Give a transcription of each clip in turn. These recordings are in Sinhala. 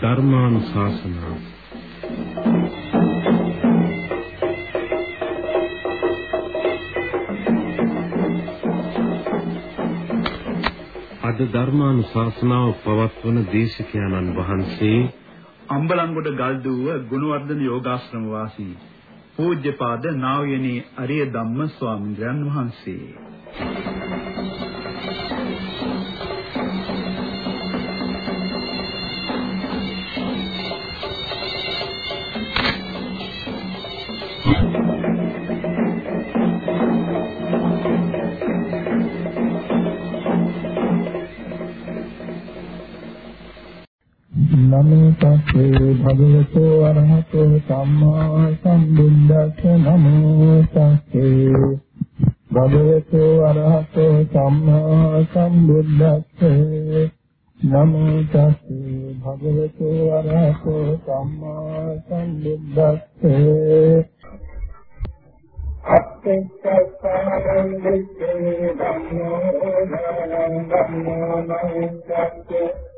ධර්මානුශාසනාව. අද ධර්මානුශාසනාව පවත්වන දේශකයන්න් වහන්සේ අම්බලන්ගොඩ ගල්දුව ගුණවර්ධන යෝගාශ්‍රම වාසී පූජ්‍යපාද නා වූ අරිය ධම්ම ස්වාමීන් වහන්සේ. තස්සේ භගවතු අරහතෝ සම්මා සම්බුද්දස්ස නමෝ තස්සේ. භගවතු අරහතෝ සම්මා සම්බුද්දස්ස නමෝ තස්සේ. භගවතු අරහතෝ සම්මා සම්බුද්දස්ස. අත්ථස්සාරං විච්ඡේ ධම්මෝ ධම්මෝ නමෝ අනුස්සස්සායං විච්ඡේ ධම්මෝ දානං ධම්මෝ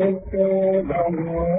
විච්ඡේ ධම්මෝ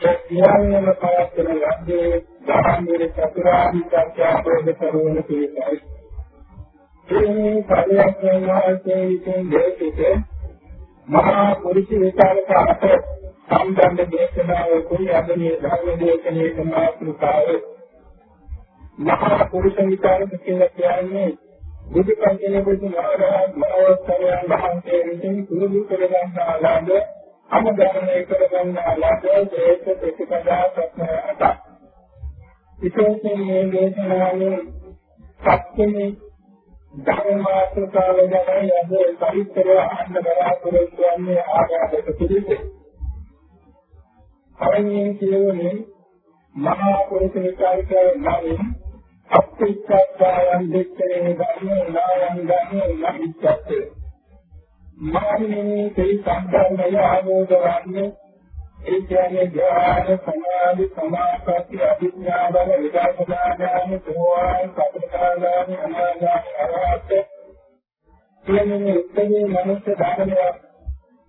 සියල්ලම පවත්වන ලද්දේ ධම්මයේ චතුරාර්ය සත්‍ය අවබෝධ කරගන්න පිළිසයි. මේ පරියන්කයන් වාසේ විසින් දෙවිතේ මහා පුරුෂ විචාරක අතර සම්බන්ධ දේශනාවකුයි අද මේ ධර්ම දේශනාවේ සමාප්තිකාව. මහා පුරුෂ විචාරක කියලා කියන්නේ බුදු පන්තිනේ මහරහත් මහවස්තරයන් වහන්සේ විසින් පුරුදු කරගන්නා ළඟ අනුගමනය කරගන්න ලබන දේශ ප්‍රතිපදා සත්‍යයට. විශේෂයෙන් මේ දේශනාවේ සත්‍යමේ ධර්මාත්‍රකාව ගැන යද පරිත්‍තරය අහන්න බලාපොරොත්තු වෙන්නේ ආගමක පිළිදෙ. පළමුවෙන් කියවනේ මහා පුරුෂ විචාරිකයන් නමින් අප්පිච්ඡායන් දෙක්කේ ධර්මෝ නායන් ධර්මෝ නමිච්ඡත්තේ මානිනේ තේ සම්බන්ධය ආමෝදවන්නේ ඒ කියන්නේ ධ්‍යාන සමාධි සමාපatti අභිඥා බල විදර්ශනා ඥාන සෝවාන් සතරදාන අනාගාමී අරහත් කියන්නේ උත්තේ මනුෂ්‍ය ධර්මය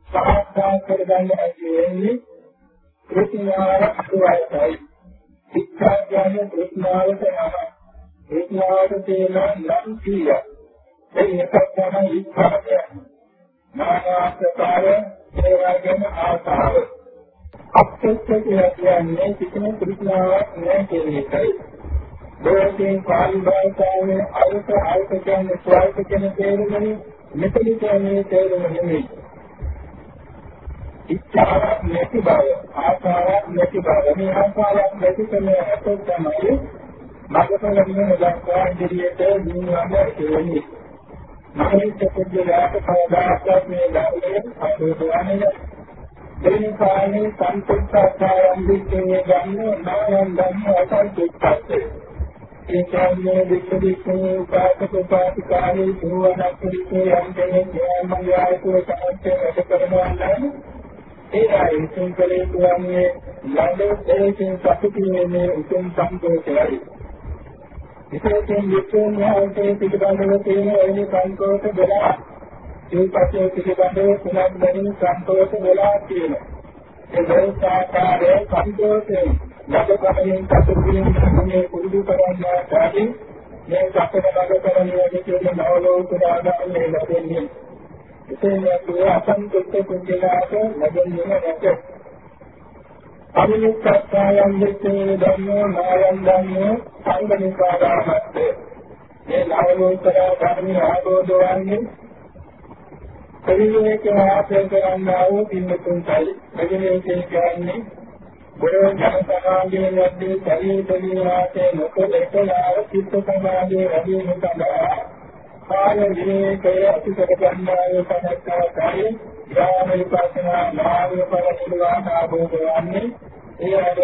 සාක්ෂාත් කරගන්න හැකි වෙන්නේ කෘතිනාව අසුවයි ශික්ෂා ඥාන කෘතිනාවට යම කෘතිනාවට තේන නම් කීය ඒ එකක් තමයි ඉස්සරහ නානාස්කාර ඒවා ගැන ආසාව අප්‍රත්‍ය කියලා කියන්නේ කිසිම තෘෂ්ණාවක් නැහැ කියන එකයි. දෝෂයෙන් පාලි භාෂාවේ අර්ථ අර්ථ කියන්නේ ස්වල්ප කියන තේරුමනේ මෙතන කියන්නේ තේරුම නෙමෙයි. ඉච්ඡාවක් නැති බව ආසාවක් නැති බව මේ ආසාවක් නැති කමේ අතෝ තමයි මගපල නිවන දක්වා ඉදිරියට නිවන කියන්නේ. මනිත පුද්ගලයාට කවදාකවත් මේ ධර්මයේ අසෝදවන්නේ දෙවෙනි කාරණේ සංකල්පතාවයන් දිත්තේ ගන්න නායන් ගන්න අසංකල්පත්තේ ඒ කියන්නේ දෙක දෙකේ උපාසක උපාසිකාරී සෝවනක් පිළිසේ යන්නේ ඥානමයායතෝ සමස්තය වැඩ කරනවා නම් ඒ ආයතන කලේ කියන්නේ ළඟ දෙකෙන් සතුටු වෙන්නේ උතුම් සම්පෝෂයයි විශේෂයෙන් වික්‍රම මහන්සේ පිටබඳව තියෙන එනි සංකෝෂ දෙලා ඒ පස්සේ පිටබඳව තුනක් බැඳින සංකෝෂ දෙලා තියෙනවා. ඒ දෝෂාකාරයේ සම්පෝෂයෙන් ලබකමින් කටුකින් මේ කුරුදු කරන්නා කාදී මේ සතර ලබකමින් කියන නවලෝකදාගන්නේ ලැබෙන්නේ එසේ නැතුව අසන්තුෂ්ඨ කුජලාට ලැබෙන්නේ නැත අනිත්‍යයන් විත්තේ ධම්මෝ නායං ධම්මෝ සංගනිකාදාමත්තේ මේ නවලෝකර ධර්මී ආબોධ වන්නේ පරිවේක ආශ්‍රය කරන්නා වූ පින්තුන්යි මෙදිනේ කියන්නේ බුදුන් ජන සමාජයේ යද්දී ශරීරදී වාසේ නොකලකලාව චිත්ත සමාජයේ රැඳීම සඳහා කාය විවේකයේ අතිසර ගන්නාවේ සමස්තකාරී ඥාන විපස්සනා මාර්ග ඵල නිර්වාණ ආභෝධ වන්නේ ඒ අද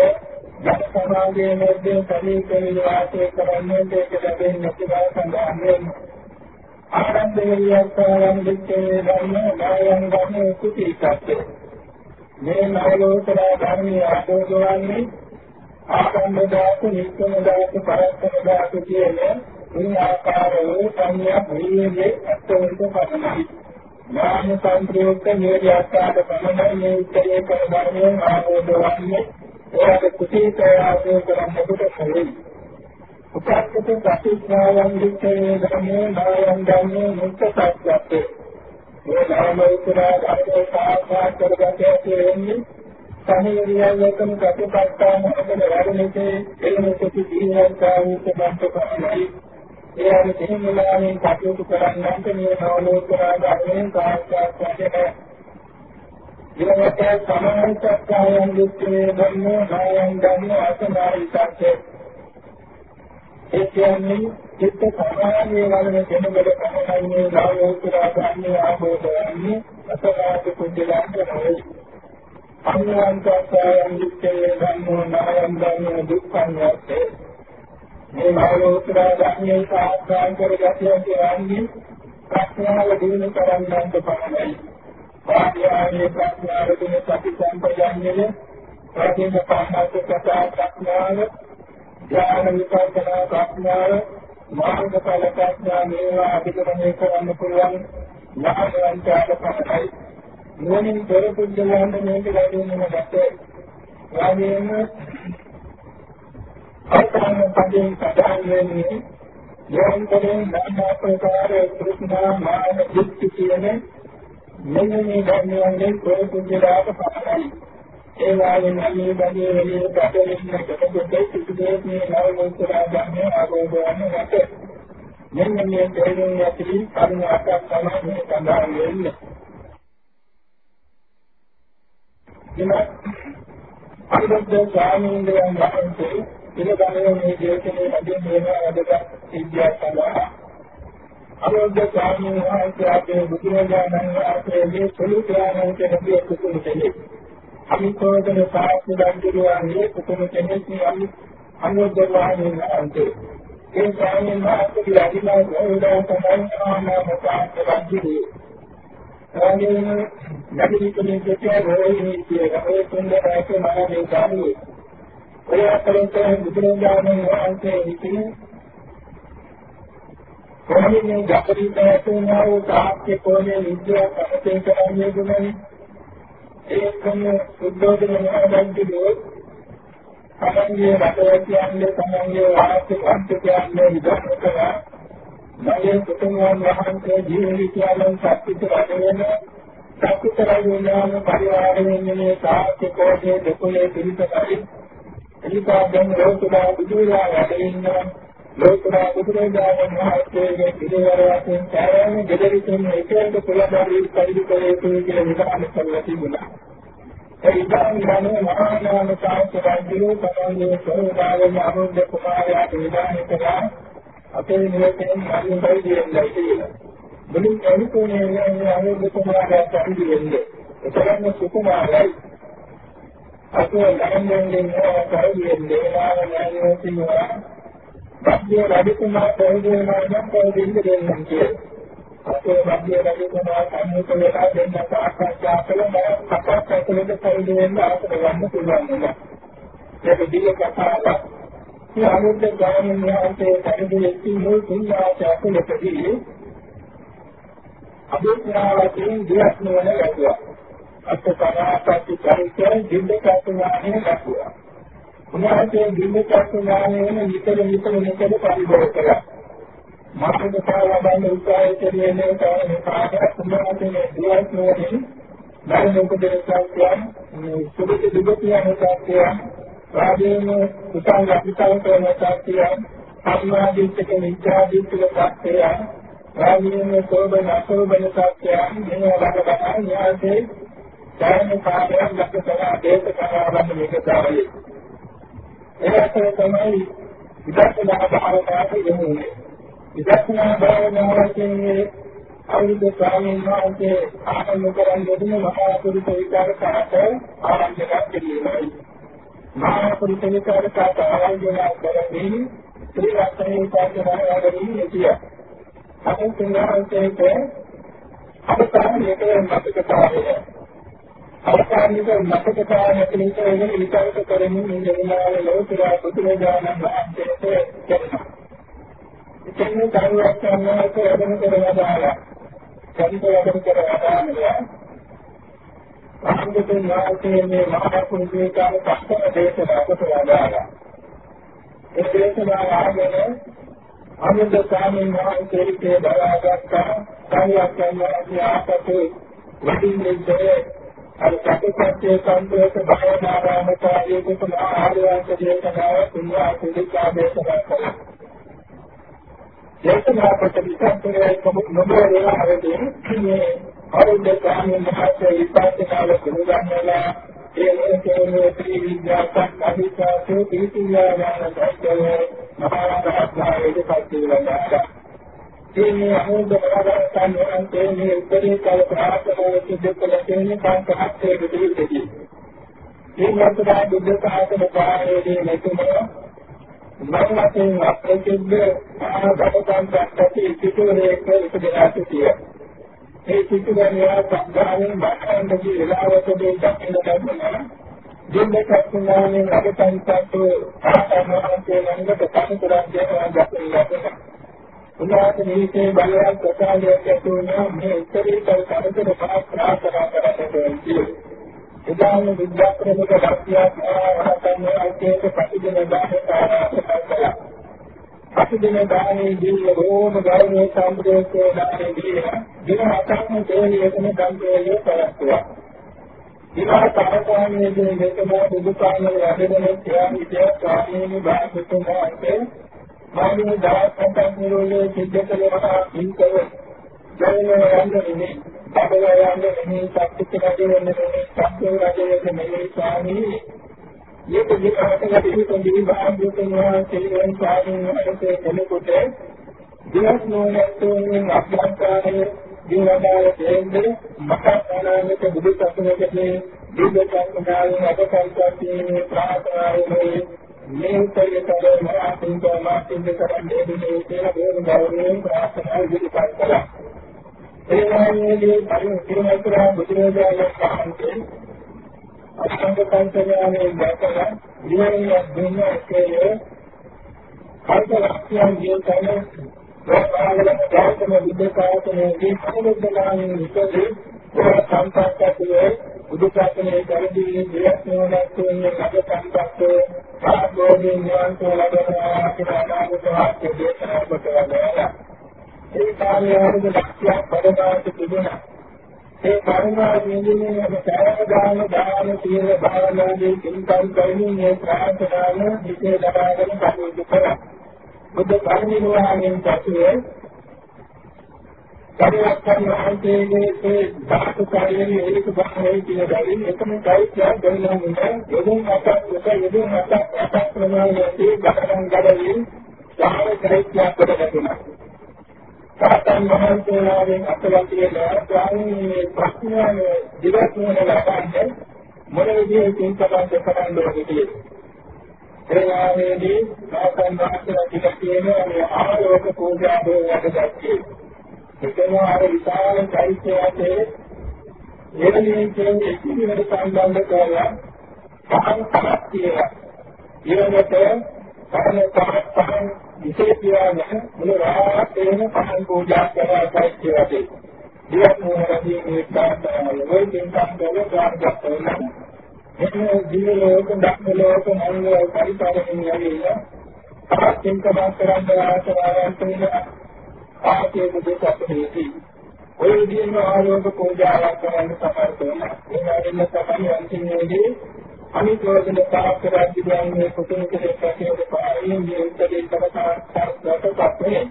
ජන සමාජයේ මැද්දේ ශරීරදී වාසය කරන්නේ ඒක ලැබෙන්නේ නැති බව සඳහන් වෙනවා ආරම්භයෙන් විච්ඡේ ධර්ම නායං ධර්ම කුතිසත්ත මේ නවලෝතර ධර්මයේ ආදෝදවන්නේ ආකම්ම දාස නික්කම දාස පරස්පර දාස කියන මේ ආකාරයේ සංඥා ප්‍රීතියේ අත්වලට පදනයි ඥාන සංප්‍රයුක්ත මේ ආකාර පමණයි මේ උත්තරේ කර ධර්මයෙන් ආදෝදවන්නේ ඒකට කුතිසය ආදෝ කරන්නට පුළුවන්. උපස්සත ප්‍රතිඥායන් විච්ඡේ ධම්මේ නායං ධම්මේ මුක්ත සත්‍යත්තේ මේ ධර්ම උත්තරා ධර්මයේ සාක්ෂාත් කරගත කියන්නේ සමීරියන් එකම ප්‍රතිපත්තාම අපේ වැඩිමිතේ එළම සති දීයන් කාමීත බන්තපයි ඒ අර දෙහිමිලාමින් කටයුතු කරන්නන්ට මේ නවලෝකරා ධර්මයෙන් සාක්ෂාත් කරගන්න ඊළඟට සමාහිතකායන් විච්ඡේ ධම්මේ නායං ධම්මේ අසනායි සත්‍යේ ඒ කියන්නේ චිත්ත සමාධියේ වලන කෙනෙකුට තමයි මේ ලාභෝත්තර ගන්නේ ආභෝධයන්නේ අසකාත කුජලාන්ත නෙවෙයි. අන්‍යංකයන් විච්ඡේ ධම්මෝ නායං ධම්මෝ දුක්ඛං යත්තේ මේ ලාභෝත්තර ගන්නේ සාස්ත්‍රාන් කරගතිය කියන්නේ ප්‍රඥාව දිනු කරන්නන්ට පමණයි. පාඨ්‍යාවේ ප්‍රඥාව දින සති සම්පජාන්නේ ප්‍රතිම පහත් කතා ප්‍රඥාව ඥාන විපස්සනා ප්‍රඥාව මාර්ගඵල ප්‍රඥා මේවා අධිකරණය කරන්න පුළුවන් ඥානවන්තයාට පමණයි නුවණින් පෙර පුද්ගලයන්ට මේක ලැබෙන්නේ නැත්තේ වාදයෙන් අත්‍යන්ත පදයෙන් සදාන් වෙන්නේ යෝන්තරෙන් নানা ප්‍රකාර කෘෂ්ණා මාන යුක්ති කියන මෙන්න මේ ධර්මයන්ගේ පෙර පුද්ගලයාට පමණයි ඒ වාගේ මේ බඩේ වෙලේ කටලින් කොටකොට සිදුවේ මේ නව මොහොතලා ගන්න ආගෝදවන්නේ නැත. මෙන්න මේ තේරුම් ඇති කරුණාවක් තමයි සඳහන් වෙන්නේ. එන අනුබද්ධ ස්වාමීන් වහන්සේ ඉලගමනේ මේ දේශනේ අදින් මේව වැඩක සිද්ධියක් සඳහා. අනුබද්ධ ස්වාමීන් වහන්සේ අපේ බුදුරජාණන් වහන්සේගේ සුළු ඥානයෙන් කෙරෙහි කුතුහල දෙන්නේ අනිකෝදන සාස්ත්‍ර දන්දුරන්නේ කුතුම කෙනෙක් යම් අනුද්දවාණින් අන්තේ ඒ ස්වාමීන් වහන්සේ ලැබිලා ගෞරව තමයි ආනාම සාස්ත්‍ර දන්දුරේ එවැනිම නැගිටින්නේ දෙකේ රෝහිණී කියන ඒ සුන්දරයක මනසේ ගාමී ඔය අතරේ බුදුරජාණන් වහන්සේ ඉතින් කොහොමද ජපරිතය තුනව සාක්ෂි කෝණේ විද්‍යාව අපතේ කරන්නේ දුන්නේ ඒකම සුද්ධෝදන මහබන්දුලෝ තමන්ගේ රටේ කියන්නේ තමන්ගේ වාස්තු වස්තු කියන්නේ විධාන කරා මගේ කුතුහලයන් වහන්සේ ජීවිතයන් සත්‍යිත රටේන සත්‍යිත රජුනාම පරිවාරයෙන් මේ සාහිත්‍ය කෝෂයේ දෙකේ පිළිපදයි එලිකා දැන් රෝතුලා බුදුලා වැඩ ඉන්නවා ලෝකනා බුදුරජාණන් වහන්සේගේ පිළිවෙලකින් සෑම දෙදරිකින් එකෙන්ද පුලබරි පරිදි කියලා විධාන කරලා තිබුණා. ඒ ඉදානියනේ මහානාම සාහිත්‍ය රාජ්‍යෝ තමන්ගේ සෝදාගෙන අනුන්ද කුමාරයාට විධාන කළා. අපේ නිවසේම හරිය පරිදි කියලා. මුලින් එනිකෝනේ යන්නේ අනුන්ද කුමාරයාට පරිදි වෙන්නේ. ඒතරම් සුකුමාරයයි. අපේ ගණන්ගෙන් නෝ පරිදි දෙනාම ඥානෝතිනවා මධ්‍ය රජතුමා ප්‍රයෝජනය නම් ප්‍රයෝජන දෙන්නම් කියලා. අපේ මධ්‍ය රජතුමා සම්මුත වෙලා දෙන්න සාකච්ඡා කළා මම කතාවක් ඇතුළත ප්‍රයෝජනෙන්න ආසර ගන්න පුළුවන් නේද? ඒක දිග කතාවක්. මේ අනුද්ද ගාමිණී වහන්සේ පරිදි මුල් තුන්දාස ඇතුළතදී අභිඥාවකින් දියස් නොවන ගැටුවා. අත්තරාපටි පරිච්ඡේ දින්දකතුමානේ දක්වනවා. උන්වහන්සේ දින්දකතුමානේ විතර විතර විතර පරිභෝග කළා. මාතෘක සාවබන්න උත්සාහය කෙරෙන්නේ කාරණේ කාටත් උන්වහන්සේ දියස් නොවදී ධර්මෝප දේශාක්‍යයන් සුදුසු දුගතියන් සත්‍යයන් රාජේන උසාවි අභිසාර කරන සත්‍යයන් සම්මාදිට්ඨික විචාදිට්ඨික සත්‍යයන් රාජේන සෝබන අසෝබන සත්‍යයන් මේ වගේ න්යාසේ ධර්ම කාර්යයක් ලක්ෂණ දේශ කරවන්න මේක තමයි ඒකට තමයි විදර්ශනා භාවනාවට යොමුනේ විදර්ශනා භාවනාවේ අවුරුදු ස්වාමීන් වහන්සේ ආරම්භ කරන් දෙන මහා පුරුෂ විචාර කාට ආරම්භ කරගන්නයි. මහා පුරුෂ විචාර කාට ආරම්භ කරන්නේ ශ්‍රී රත්නයේ විචාරණාවලින් හිටියා. අපෙන් තුන්වහන්සේට අපසාරණයක මතකතාවය. අවසානයේක මතකතාවය කියන එක විචාරක කරමින් ඉඳලා ලෝතුරා බුදුරජාණන් වහන්සේට කියනවා. ඉතින් මේ කරුණක් යනවාට වැඩම කරලා දාලා චරිත වැඩම කරලා දානවා අහංගතේ නායකයේ මේ මහා පුරුෂේ කාල පස්තන දේශනා කරලා දාලා ඒ දේශනාව ආගෙන අනුද ස්වාමීන් වහන්සේගේ බලාගත්තා කාර්යයක් යනවා ආපතේ වඩින්නේ අර සත්‍යසත්‍ය සම්ප්‍රේත භාවනාරාමකාරී කුසල ආහාරයන්ට දේශනාව තුන්වා පිළිකා දේශනා කළා දේශනා කොට විචාරයේ නොබෝ වේලාවදී? මේ අරුද්ද ස්වාමීන් වහන්සේ විපස්සනාල පිළිගන්නලා ඒ මොකෝනේ ත්‍රිවිද්‍යාවක් අධිකාරයේ පිළිතුරාගෙන දැක්කේ මහා රහත්භාවයේ පස්තිවලට මේ අනුද බලාගන්න වහන්සේ මේ උත්තරී කාල ප්‍රාර්ථනාව සිදු කළ තේනේ කාන්තහත්යේ පිළිතුරදී මේ මතදා බුද්ධ සාසන පාරේදී මෙතුමා මරණයෙන් අප්‍රසිද්ධ ආනපතන්ට ඇති සිටුවරේක ඉපදලා සිටිය. ඒ සිටුවරයා සංගාමයෙන් බාහිරන්දී විලාවතදී දක්ින ධර්මනා දින්දකත්නානේ අගතන්තතු ආතමහන්සේ ළඟට කටුරක් දෙනවා දක්ින ලබනවා. උදාහරණ නිවිතේ බලයක් ප්‍රසාරයක් ඇති වුණා. මේ උත්තරීතර කරදර පහක් ප්‍රාර්ථනා කරන්නේ උදාහරණ විද්‍යාත්මක වාක්‍යයක් ආවහතන අයිතියට ප්‍රතිදින දාහක ආරාධනා ප්‍රතිදින දාහේදී රෝම ගෞරවයේ සම්ප්‍රේතෝ දාහේදී දින හතක්ම දෙවියන් දන්තේ කරත්වා විවාහ තරකාණයේ දෙකම බුදුපාණන් වැඩගෙන ත්‍යාගිතය ස්වාමීන් වහන්සේ මාගේ දවස් පන්සල් නිරෝධයේ සිද්ධ කළේ ඉන්කව ජයන යන්නේ බබලයන්ගේ මෙහි සත්‍යික රජේ වෙන මෙහි සත්‍ය රජේ වෙන මෙහි ස්වාමී මේක දෙකකට ඉතින් දිවිභාගයෙන් වහන්සේ ස්වාමීන් වහන්සේ කෙනෙකුට දිවස් නොනැතුන් අභ්‍යන්තරයේ දිනවදාය දෙන්නේ මකරණාමක බුදු සසුනකදී දීර්ඝකාලීන අදකල්පයේ ප්‍රාර්ථනාවේ මේ උත්තරීතර මහාසින්ක මාසින්ක කරන්නේ මේ කියන බෝධ ගෞරවයෙන් ප්‍රාර්ථනා ඉදිරිපත් කළා ඒවායේදී පරිපූර්ණතර බුදුරජාණන් වහන්සේ අෂ්ටාංග පංචඥානයේ දැකලා නිවනිය දුන්න එකේ කල්පලක්ෂයන් ජීවිතය ප්‍රාණවල ධාතම විදකාතනයේ සමුද්‍රාණන් විතරේ සම්පත්තකයේ බුදුසසුනේ කරදී ප්‍රයත්නවලත් කියන්නේ කඩ සම්පත්තේ ආභෝධින් නිවන් සුව ලබනවා කියන අනාගත වාක්‍ය දේශනා කොට වදාළා ඒ කාර්යවලද ලක්ෂයක් පදපාත තිබුණා. ඒ කරුණා නිදිනේ අප සෑම දාන සීල භාවනාදී කින්කම් කරමින් මේ ප්‍රාර්ථනාව විසේ දරාගෙන කටයුතු කරා. බුද්ධ පරිනිර්වාණයෙන් පසුවේ පරිවර්තන වහන්සේගේ ඒ ධාතු කාර්යයේ ඒක බාහිර කියන දෙයින් එකම කයිත්‍යයක් දෙන්නා මුන්නේ යොදුන් අටක් එක යොදුන් අටක් අටක් ප්‍රමාණයදී ගණන් ගඩලින් සාහල කයිත්‍යයක් කොට ගැටුණා. සාතන් වහන්සේලාගෙන් අත්ලක් තියෙනවා ස්වාමීන් ප්‍රශ්නය දිගට ලබන්නේ මොන විදිහේ චින්තනයක් කරන්න ඕනේ කියලා. එයාමේදී සාතන් වහන්සේලා ටික තියෙනවා මේ ආලෝක පූජා දෝවටදී. එතන අර විශාල චෛත්‍යයේ එවලින් කියන්නේ ඉතිවිවර සම්බන්ධ කරලා පහන් පහක් තියෙනවා. ඊළඟට පහන් පහක් පහන් විශේෂයෙන් මුළු රාත්‍රියම පහන් පූජා කරලා සාක්ෂි වශයෙන් දියක් මොහොතදී මේ කාර්යය වෙයි දෙන්නා කියලා ප්‍රාර්ථනා කරනවා. එතන දිවි ලෝක ධම්ම ලෝක මනෝ පරිපාලනය යන්නේ. ආත්මික වාස්තරන්ද ආසාරයන් තුන ආකේ දෙක අපේදී ඔය විදිහම ආලෝක පූජාවක් කරන්න සමර්ථ වෙනවා. ඒ වගේම තමයි අන්තිමේදී අනිත්‍යෝදන පාප රාජ්‍යයන්ගේ කුතුහල කෙරෙහිට පාරියෙන් ජීවිතේ තමසාරකට පස්සේ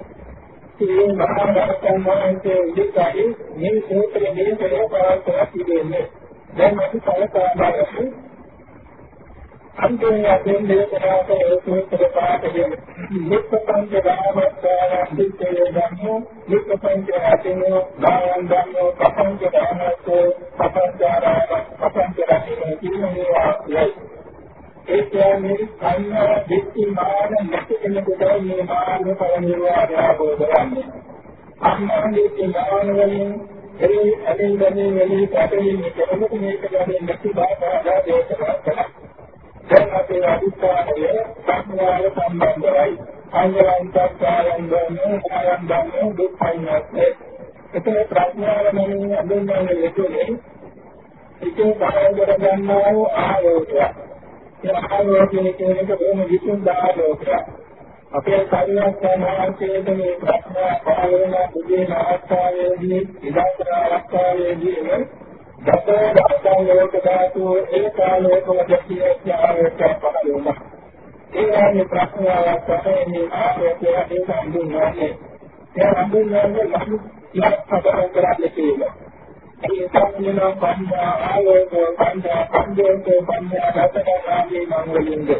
මේ මහා රහතන් වහන්සේ ඉදිරියට මේ සූත්‍රයේ මේ පෙර පාරක් පිළිගන්නේ. දැන් අපි කලකා බලමු අන්තිමයෙන් දේශනා කළ සූත්‍ර පාඨයේ නික්කපංච ධර්මස්ථාන සිත්තේ ධම්මෝ නික්කපංච අතිනෝ දායන් ධම්මෝ කපංච ධර්මස්තෝ කපංචාරා කපංච රතිනෝ කිනෝවා යයි ඒ කියන්නේ සංඥා දිට්ඨි මාන නැති කෙනෙකුට මේ මාර්ග ඵල නිර්වාණය අවබෝධ කරන්නේ අන්නාන්ගේ ඥාන වලින් එරි අදින් ගන්නේ වෙලී පැටලෙන්නේ කෙනෙකුට මේක ගැන නැති බව දේශනා කරනවා දැන් අපේ අදිස්ථානය සංඥාව සම්බන්ධයි. අංගලන්තකාරයන් ගන්නේ ආයන් ගන්නේ දුක්ඛයිනත්. එතන ප්‍රඥාව මෙන්න අඳුන්වන්නේ ලෙඩේ. ඒකේ බාහිර ගන්නා වූ ආයෝගය. ඒ ආයෝගයේ කියන එක බොහොම විසුන් ආයෝගය. අපේ ශරීරයක් සමාජයේ මේ ප්‍රඥා පාලන බුද්ධි අවස්ථාවේදී ඉදාතර අවස්ථාවේදී දසෝ දසං ලෝක ධාතු ඒකාලෝකම දැකිය ආරෝපය පහළ වුණා. ඒ වගේ ප්‍රශ්නාවක් තමයි මේ ආරෝපය ඒක හඳුන්වන්නේ. ඒ හඳුන්වන්නේ ලහු ඉවත් පදම් කරන්නේ කියලා. ඒ සම්පූර්ණ පඤ්ඤා ආලෝක පඤ්ඤා පඤ්ඤෝක පඤ්ඤා දසකරාමේ මංගලින්ද.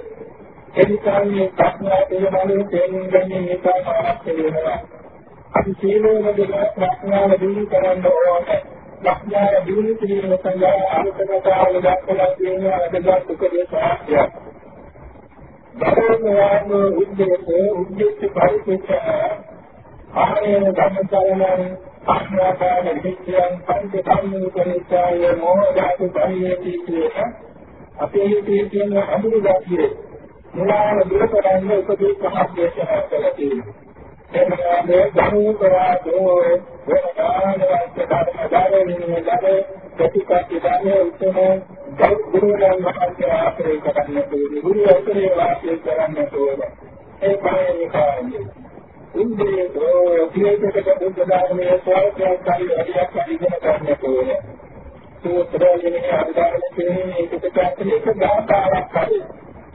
එනිසාන්නේ ප්‍රශ්නා පිළිබඳව තේරුම් ගන්නේ මේක අවශ්‍ය වෙනවා. අපි සීලෝම දෙක ප්‍රශ්නාව දිනු කරන්න ඕනේ. ප්‍රඥාව දිනු කිරීම සඳහා අනුකම්පාව දක්වලා තියෙන අදගත් උපදේශයක්. බරෝනාම උද්දේශ උද්දේශ පරිපූර්ණ ආරේන ධම්මචරණං ආඥාපාන විච්ඡයන් පංච ධම්මෝපනිච්ඡාය මොහදාතු පරියති කියන අපේ හිතේ තියෙන අඳුරු ගැතියේ මුලාව දුර කරන්න උපදේශ පහක් දේශනා කළා තියෙනවා. එන්නේ ධර්ම කරාදෝ වෙනදානවත් ධර්මදාරණිනේ ළඟ ප්‍රතිපත්තිදානේ උත්තම ගුරුන් වහන්සේ ආශ්‍රය කරන්න ඕනේ ගුරු ආශ්‍රය වාසය කරන්න ඕනේ ඒ පහේ කාරණේ ඉන්ද්‍රිය දෝ පියකට බුද්ධ ධර්මයේ ස්වර්ගය කාරි අධ්‍යක් ඉගෙන ගන්න ඕනේ සූත්‍රයේ අධිකාරණ කියන්නේ ඒකට පැත්තක ගාථාවක් හරි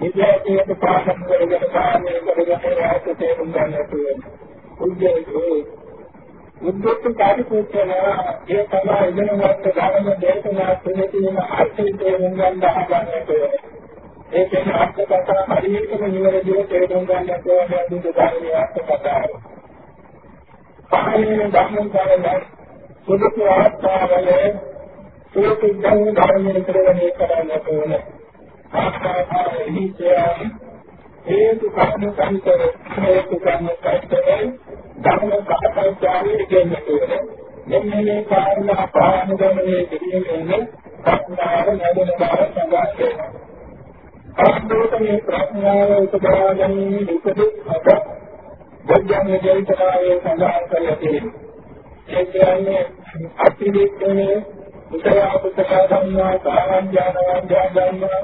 විද්‍යාවේද පාඩම් කරගෙන කාර්යය කරගෙන යාට තේරුම් ගන්න ඕනේ උද්දේශේ උද්දේශ කාර්යකෝචන ඒ තමයි ඉගෙනගත්ත ධර්ම දේශනා තුනේදීන අර්ථය තේරුම් ගන්න හදන්නට ඒ කියන්නේ අර්ථ කතා හරියටම නිවැරදිව තේරුම් ගන්නට ඕනේ අදුද ධර්මයේ අර්ථ කතාව. පහළින් ධර්ම කාරණා සුදුසු අවස්ථාවල සුදුසු ධර්මයේ ප්‍රවණය කරන්නට ඕනේ. ආස්වාදයේ හේතු කර්ම සංකර හේතු කර්ම සංකර ධර්ම සාකච්ඡාවේ කියන්නේ මෙන්න මේ කාරණා පානුගමනයේ කිරීමෙන් ප්‍රඥාව නැදෙන බව සඳහන් වෙනවා. අස්තෝතමේ ප්‍රඥාව උපදවා ගැනීම උපදිත අද බොද්ධංග ජීවිතයේ සඳහන් කරලා තියෙනවා. ඒ කියන්නේ අතිවික්‍රමයේ උත්තරාපුතක ධම්මා සාවඥානවං ධම්මා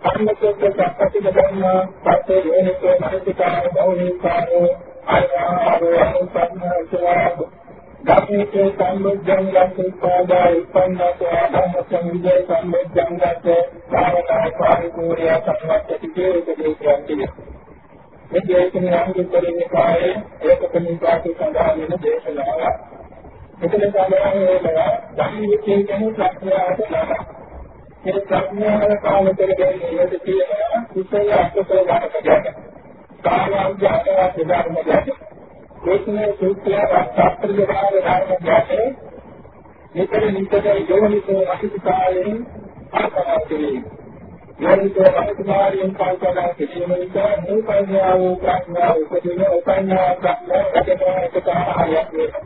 සත්පටිගාමී කර්මකෝප සත්‍පති බදන්නා පස්සේ වෙනකෝ මනසිකාර බෞනිකාරෝ ආයාරෝ අනුසන්නසවා ධම්මිකේ සම්බුද්ධං ලක්ඛපාදා උපන්නතෝ ආධම්ම සංවිදේ සම්බුද්ධං ලක්ඛේ භාවනා පරිපූර්ය සම්වත්තති කේකදේශයන්ති මේ දේශනේ අනුකූලනේ කායේ ඒකකමින් පාටි සඳහන් වෙන දේශනාවක්. මෙතන සඳහන් වෙනවා ධම්මිකේ කියන ප්‍රඥාවට නමක්. මේ ප්‍රඥාව කාමතර ගැනීමට තියෙන කුසල අකුසල ධර්ම ගැන. කාමාව්‍යාකරණ ධර්ම ගැන. ඒකනේ සූත්‍රය ශාස්ත්‍රීය ධර්ම ගැන. මෙතන නිතර යෝනිසෝ අසිතායෙන් ආකාරයෙන් යෝනිසෝ අසිතායෙන් කාල්කනා කිරීම නිසා මේ ප්‍රඥාව ප්‍රඥාව උපදින උපඥාව ප්‍රඥාව රැකගෙන කාර්යයක් වෙනවා.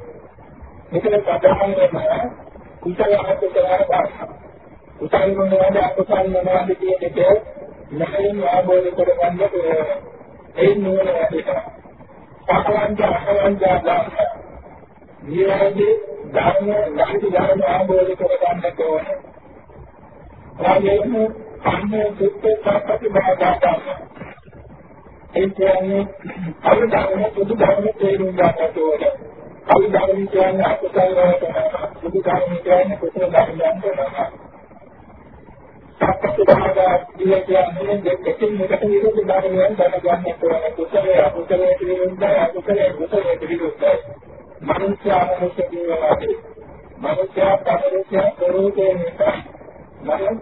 මෙතන සඳහන් වෙනවා කුසල අකුසල ධර්ම කුසල් මොනවාද අකුසල් මොනවාද කියන එක නැහැින් ආબોධ කරගන්නට ඒ නුවණ ඇතිවෙනවා. පහවන්ත අහවන්ත දාන ඊළඟේ ධර්ම ධර්ම ධර්ම ආબોධ කර ගන්නට ඕනේ. රාජේන අන්නේ සුත්ත සාපති බාධා ඒ කියන්නේ අනුධර්ම සුදු ධර්ම තේරුම් ගන්නට ඕනේ. අනුධර්ම කියන්නේ අකුසල වලට සුදු ධර්ම කියන්නේ කුසල ධර්මයන්ට තමයි. සාපති බාධා කියන්නේ දෙකකින් එකට විරුද්ධ ධර්මයන් දැනගන්නට ඕනේ. කුසලයේ අකුසලයේ විරුද්ධයි අකුසලයේ කුසලයේ විරුද්ධයි. මනුෂ්‍ය ආමනුෂ්‍ය කියලාදී මනුෂ්‍ය පරිසය ස්වરૂපේ නිසා මම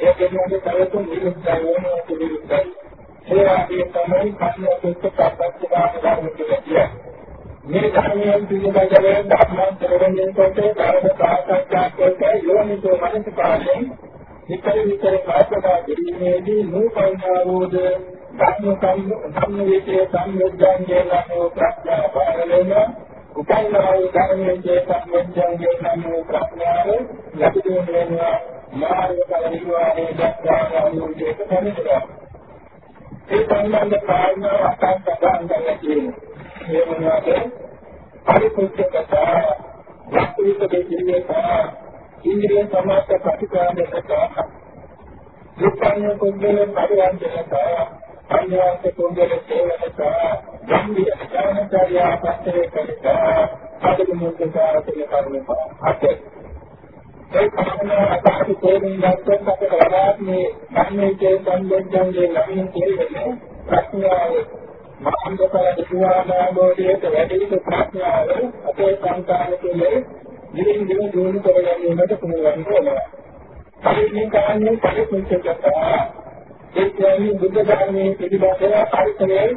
ඒ කියන්නේ තවතුන් විරුද්ධයි වුණාට විරුද්ධයි ඒ වගේ තමයි කර්මයක ප්‍රත්‍යක්ෂතාව ධර්ම කියන්නේ මේ ධර්මයන් පිළිබඳව ධර්මයන් ප්‍රවණයෙන් කොට කාර්ය සාකච්ඡා කොට යෝනිසෝ මනසපාරයෙන් විතර විතර කාර්යකතා කිරීමේදී නූපයිනාවෝද ධර්ම ධර්ම විචේ සංයෝජන කියන ප්‍රඥා පාරලෙන උපන්නාය ධර්මයේ සම්බන්ධයෙන් නම් ප්‍රඥාව ලැබෙන වෙනවා මාර්ග පරිවාරයේ දක්වා අනුකූලව තමයි. ඒ සම්බන්ධ කාරණා අත්‍යන්ත ගන්න තියෙනවා. ඒ මොනවාද? පරිපූර්ණකතා, වස්තුවික දෙවියතා, ඉන්ද්‍රිය සමාස ප්‍රතිකාරකතා, දුක්ඛය කුංගල පරිවර්තනතා, අන්‍යවාස කුංගල සේවනතා, ගම්භීර ඥානචර්ය පස්තරේ කරිතා, ආදමුක්කාරකේ කරුණා අතේ ඒ කාරණා අතට තේරුම් ගත්තොත් අපිට වඩාත් මේ ධර්මයේ සම්බන්ධයෙන් ලබන තේරෙන්නේ ප්‍රඥාව මහන්දකල විද්‍යානාමෝදයට වැඩි ප්‍රඥාව අපේ සංකාර තුළේ දිවින් දිව දිනු කර ගැනීමට පුළුවන් වෙනවා. පරිණින් කාන්නේ පරිපූර්ණකතා ඒ කියන්නේ බුද්ධ ධර්මයේ පිළිබඳව පරිසරයේ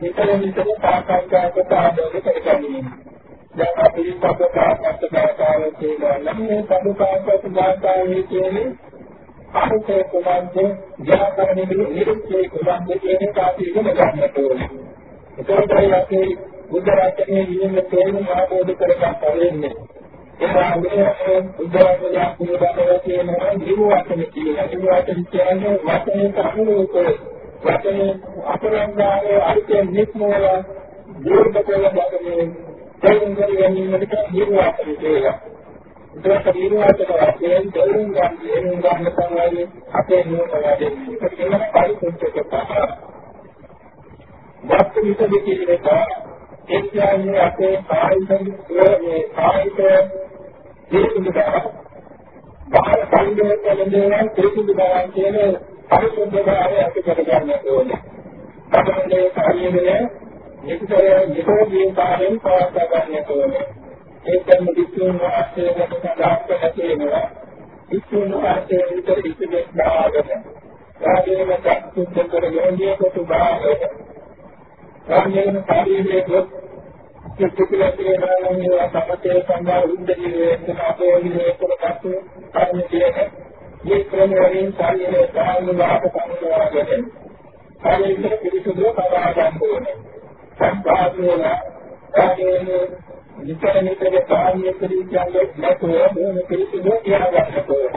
විතර විතර සාකච්ඡා කරලා ආදෝෂ කරගන්නවා. දැන් අපි සබ්බකාසත් දාතාවේ තියෙනවා නම් මේ සබ්බකාසත් දාතාවේ කියන්නේ අනුකේ කුමන්ද ව්‍යාකරණයේ නිරුක්තිය කුමන්ද කියන කාටි ඉගෙන ගන්නට ඕනේ. ඒකයි අපි බුද්ධ රත්නයේ ඉන්න තේරුම ආબોධ කරගන්න වෙන්නේ. ඒ වගේම බුද්ධ රත්නයේ පිළිබඳව කියනවා ජීව වචන කියලා. ජීව වචන කියන්නේ වචනයට අනුරූප වචනේ අපරංගාවේ අර්ථයෙන් නිස්මෝල දීර්ඝ කියලා බගමේ තේරුම් ගැනීමකට නිර්වාචනය කියලා. ඒකට නිර්වාචන වශයෙන් තේරුම් ගන්න තේරුම් ගන්න තමයි අපේ නුවණ වැඩෙන්නේ. ඒක කියන පරිසංචකතා. වස්තු විසද කියලක ඒ කියන්නේ අපේ කායික මේ කායික දේශුදුකා බාහිර සංදේශ වලින් තේරුම් කියන පරිසංචකතාවය අපි කරගන්න ඕනේ. අපේ කාර්යයේ නිතරම නිරෝධී කාර්යයෙන් පවත්වා ගන්නට ඕනේ. ඒකම විසුණු වාස්තවයට සදාක් නැතිවෙනවා. විසුණු වාස්තවයට විතර ඉතිදෙස් දාගෙන. රාජේන සත්‍ය කරගෙන කොට බාගෙන. රාජේන කාර්යයේ කොට කිසිලකේ නාමයේ සමතේ සංඝා උද්දේශයේ වෙන අපේ විනෝද කරපත් කර්ම කියන මේ ක්‍රම වලින් කාර්යයේ සාහන වාක සංග්‍රහයෙන් කාර්යයේ පිළිසුදු කතා ගන්න ඕනේ. සම්පාදේන කාර්යයේ විතර නිතර කාර්ය පිළිචාරයේ නැතුව මොන පිළිසිදු කියලා ගන්නට ඕන.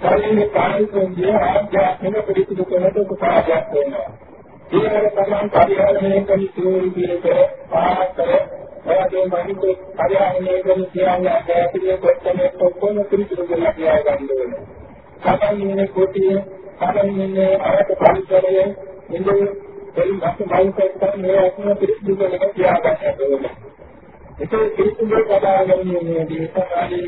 කාර්යයේ කාර්යයේ ආධ්‍යාත්මික පිළිසිදු කරනට උපකාරයක් වෙනවා. ඊළඟ තමන් පරිහරණය කරන සියලු පිළිකර පාස්තර එයාගේ මනිකේ පරිහරණය කරන කියන්නේ ඇතුලේ කොටනේ කොක්කොම පිළිසිදු කරලා කියා ගන්න ඕනේ. තමන් ඉන්නේ කොටියේ තමන් ඉන්නේ අරක පරිසරයේ ඉන්නේ එයින් අපි බයිකෙන් මේ අත්ම පිළිසිදු කරලා කියා ගන්න ඕනේ. ඒක පිළිසිදු කඩාගන්නේ දීපකාලේ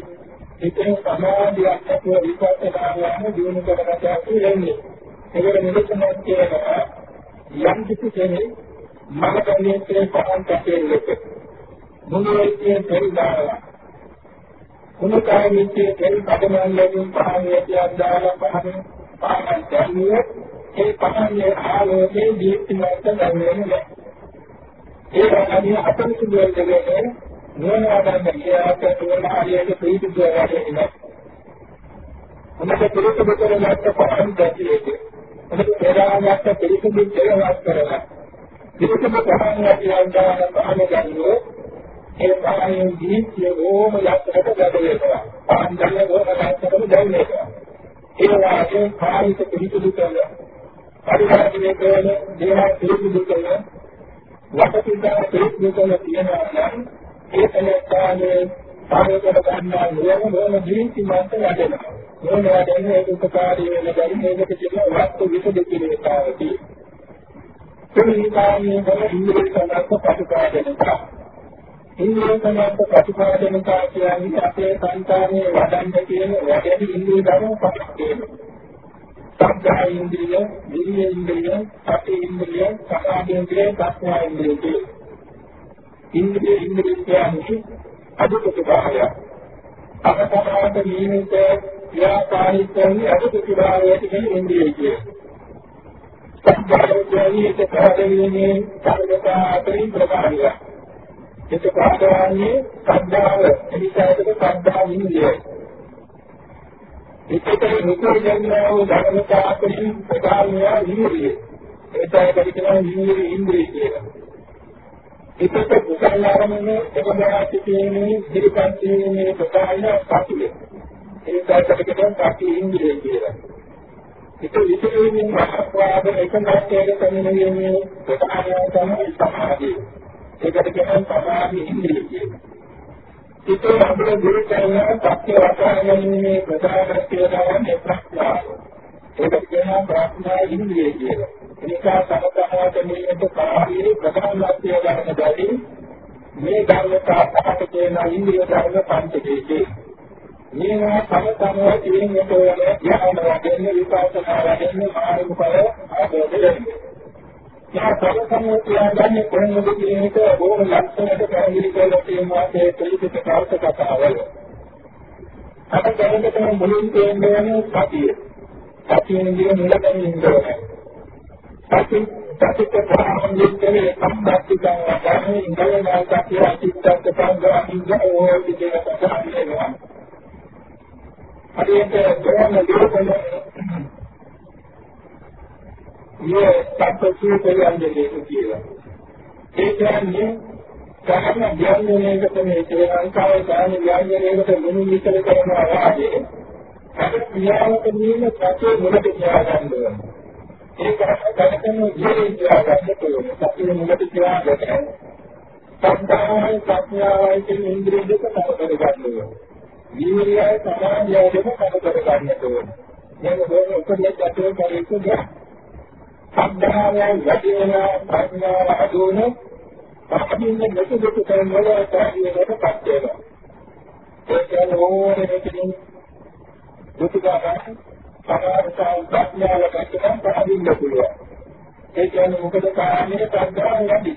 ඒකේ සමාධියක් නැතුව විපස්සනාවම දිනු කරගත හැකි වෙන්නේ. ඒකට නිරතනක් කියනවා යම් කිසි කෙනෙක් මනකන්නේ පහන් කැපෙන්නට මොනවයිතිය පරිදාලා කුණකාමිතේ පරි පදමල්ලෙන් පහන් යටියක් දාලා පහන් පහන් දැන්නේ ඒ පහන්නේ ආලෝකයේ දීප්තිමත් ගන්නේ නැහැ. ඒ වගේම අපරිසුදු වෙන්නේ නෝනාදන්න කියාට තුන හරියට ප්‍රීතිද වැඩෙන්නේ නැහැ. මොකද පිළිතුරු කරගත්ත පහන් දැකියේ. මොකද පෙරාගත්ත පිළිතුරු දෙකවත් කරලා. පිළිතුරු පහන් යටියන්දාන පහන ගන්නේ ඒ පහනේ දීප්තිය ඕම යක්කට ගැදෙනවා. පහන් ගන්න ඕන නැත්නම් දැනෙනවා. ඒ වගේම කායික පිළිතුරු කරලා පරිහරණය කරන දේවල් පිළිබඳව වටපිටා පිළිබඳව තියෙනවා නම් ඒ තැනස්ථානයේ සාමයකට ගන්නා නියම මොන ජීවිතය මත වැඩෙනවා. මොන වැඩෙන්නේ ඒක උපකාරී වෙන බැරි මේකට කියන වස්තු විසද කිරීමතාවදී. කුලිකාමී වල ඉන්ද්‍රිය සංගත ප්‍රතිපාදනය. ඉන්ද්‍රිය සංගත ප්‍රතිපාදනය කියන්නේ අපේ සංකාමයේ වඩන්න කියන වැඩි ඉන්ද්‍රිය ධර්ම පහක් තියෙනවා. සබ්දා ඉන්ද්‍රිය, විරිය ඉන්ද්‍රිය, සති ඉන්ද්‍රිය, සමාධි ඉන්ද්‍රිය, ප්‍රඥා ඉන්ද්‍රිය. ඉන්ද්‍රිය ඉන්ද්‍රිය කියන්නේ අදුක භාවය. අපතමාත නියමිත ව්‍යාපාරිකයන් අදුක භාවයට කියන ඉන්ද්‍රිය කියන්නේ. සබ්දා කියන්නේ ඒක පහදෙන්නේ සම්ගතා අතරින් ප්‍රකාරය. ඒක පහදවන්නේ සබ්දාව, එනිසායක සබ්දා ඉන්ද්‍රියයි. විකේතේ නිකෝජන්නා වූ ධර්මතාවකින් ප්‍රධානය ඉන්ද්‍රිය. ඒකයි පරිකරණ ඉන්ද්‍රිය ඉන්ද්‍රිය කියලා. ඒකත් කුසලාරමනේ එකදා සිටීමේ ඉදිරිපත් වීමේ ප්‍රධාන සතිය. ඒකයි පරිකරණ සති ඉන්ද්‍රිය කියලා. ඒක විශේෂයෙන් මහත්වාද එකමස්තේක සම්මිලියන්නේ ප්‍රධානය තමයි සමාධිය. ඒකට කියනවා සමාධි ඉන්ද්‍රිය කියලා. ඉතින් අපේ ගුරු කරන සත්‍ය වචනයන්නේ ප්‍රධානත්වය ගන්න ප්‍රඥාව. ඒක කියනවා ප්‍රඥා ඉන්ද්‍රිය කියලා. එනිසා සමතහාට මේකට කාර්යයේ ප්‍රධානත්වය ගන්න බැරි මේ ධර්මතා පහට කියන ඉන්ද්‍රිය ධර්ම පංචකයේ මේවා සමතමව තියෙනකොට ඥාන වඩන්නේ විපස්සනා වඩන්නේ මාර්ග ඵල ආදෝෂ දෙන්නේ. යා සමතමව කියන්නේ කොහොමද කියන එක බොහොම ලක්ෂණයට පැහැදිලි කරලා තියෙනවා ඒ පිළිපිට කාර්ක කතාවල. අද දැනගතම මුලින් කියන්නේ සතිය. සතියෙන් කියන මුලකම ඉන්නවා. සති සතික ප්‍රාණිකේ සම්බන්ධිකව ගන්න ඉඳලා සතිය අතිත්තත් සංග්‍රහ ඉඳලා ඕක කියන කතාව කියනවා. හරියට ගොඩන දෙයක් මේ සත්‍යසූ කියන්නේ කියලා. ඒ කියන්නේ සාහන ඥානයකට මේ ශ්‍රී ලංකාවේ සාහන ඥානයකට මුනි විතර කරනවා වාගේ ඥානක නියම සත්‍ය මුලට තියාගන්න ඕනේ. ඒක ගණකන ජීවිතය ගන්න ඕනේ. සත්‍ය මුලට තියාගන්න. සම්දානයි ප්‍රඥාවයි කියන ඉන්ද්‍රිය දෙක කර ගන්න ඕනේ. වීර්යය සමාධිය දෙක කර ගන්න ඕනේ. මේක බොහොම උපදෙස් ඇතුළේ පරිසුද්ධ සද්ධායෙන් වැඩි වෙන ප්‍රඥාව අඩු වෙන පස්සින්න දෙක දෙක කරන වල කාර්යයකටපත් වෙනවා. ඒ කියන්නේ ඕනේ දෙකින් දුකගාන සමාධිතාව ප්‍රඥාව ගැටෙන පහදින්න පුළුවන්. ඒ කියන්නේ මොකද කාර්යයේ සද්ධාව වැඩි.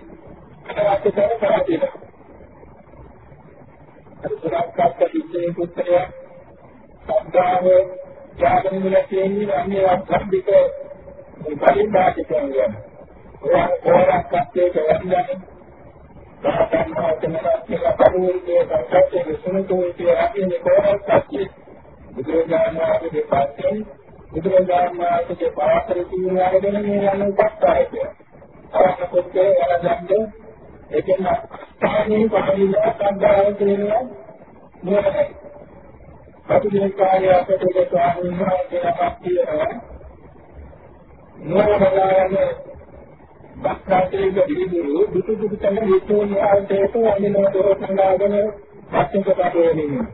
ඒකට කරන කරතින. අර සුරක්ෂිත පිටේ පුත්‍රය සද්ධාව යාගෙන ඉන්න කියන්නේ අන්නේ වස්තුක මේ කලින් වාක්‍ය කියන්නේ. ඔයා කොහොමද කත්තේ කියන්නේ? තාතන්නා තනලා කියලා පරිවර්තයේ සංකප්පයේ විසුණුතෝ කියලා කියන්නේ කොහොමද කත්තේ? බුදුරජාණන් වහන්සේ පාස්යෙන් බුදුරජාණන් වහන්සේ පාතර කියන ආරගෙන මේ යන උපස්ථායකය. අවශ්‍ය කොටේ වලදන්නේ ඒකෙන් ස්ථානයේ පරිවිලා සංගායන කියනවා මොනවද? අපේ කාර්යය අපේ ස්වාමීන් වහන්සේලා පස්තියනවා නෝරබලායන බක්කාතේක දිවිදුරු දුතු දුතු තන විතෝන් ආන්තේට අනිනෝ දොර සංගාගෙන පස්සින්ක පාටවෙන්නේ.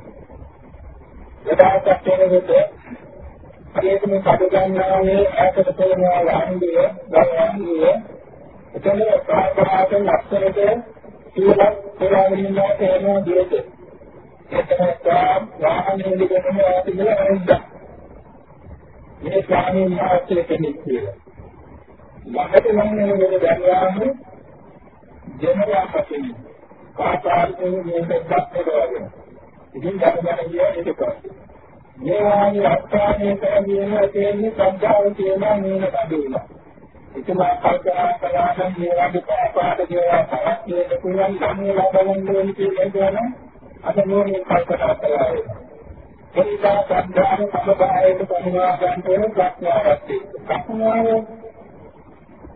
යථාර්ථයක් වෙනකොට ඒකම කඩ ගන්නාවේ ඈතට තෝරනවා වාහනය ගන්නාවේ එතන ප්‍රාප්‍රාත ලක්ෂණයට කියලා පෙරාගෙන ඉන්නවා තේරෙනවා දුරට. එතන වාහනේ දිගටම ආතිගල වෙනවා. මේ ස්වාමීන් වහන්සේ කෙනෙක් කියලා. මකට නම් වෙනකොට දැනගන්න ජනයා පස්සේ කාටාරිකේ මේක දැක්කේ ඉතින් දැනගන්න කියන්නේ ඒක පස්සේ. මේ වාගේ අත්පාදේ කරගෙන තියෙන්නේ සද්ධාව කියලා මේන බඳුනා. ඉතින් මා කල්පනා කළානම් මේ වගේ පාපාද කියලා පරක් දෙන්න පුළුවන් ධර්ම ලබන්න ඕනේ කියලා අද මොනේ කල්පනා කළා. එනිසා සද්ධාන සමබායයට පමුණවා ගන්න ඕන ප්‍රඥාවත් එක්ක. ප්‍රඥාව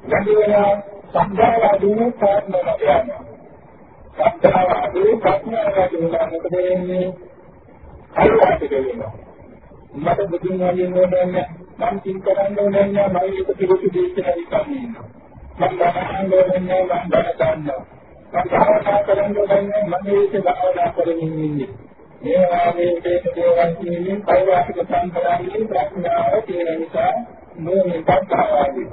වැඩි වෙලා සද්ධාව අදිනේ කාරණා යනවා. සද්ධාව අදිනේ ප්‍රඥාව වැඩි වෙලා මොකද වෙන්නේ? අයිවාට දෙවෙනවා. මට බුදුන් වහන්සේ නෝනන්නේ මම තින් කරන්න ඕනේ නැහැ මම ඒක පිළිසු දෙන්න විකම් ඉන්නවා. මම බලන්න ඕනේ නැහැ මම බල ගන්නවා. භාවනා කරන්න ගන්නේ මගේ හිත භාවනා කරමින් ඉන්නේ. මේ වාගේ දෙක දේවල් කියන්නේ පරිවාසික සම්ප්‍රදායේ ප්‍රඥාව තියෙන නිසා මේ පස්සාවාදී.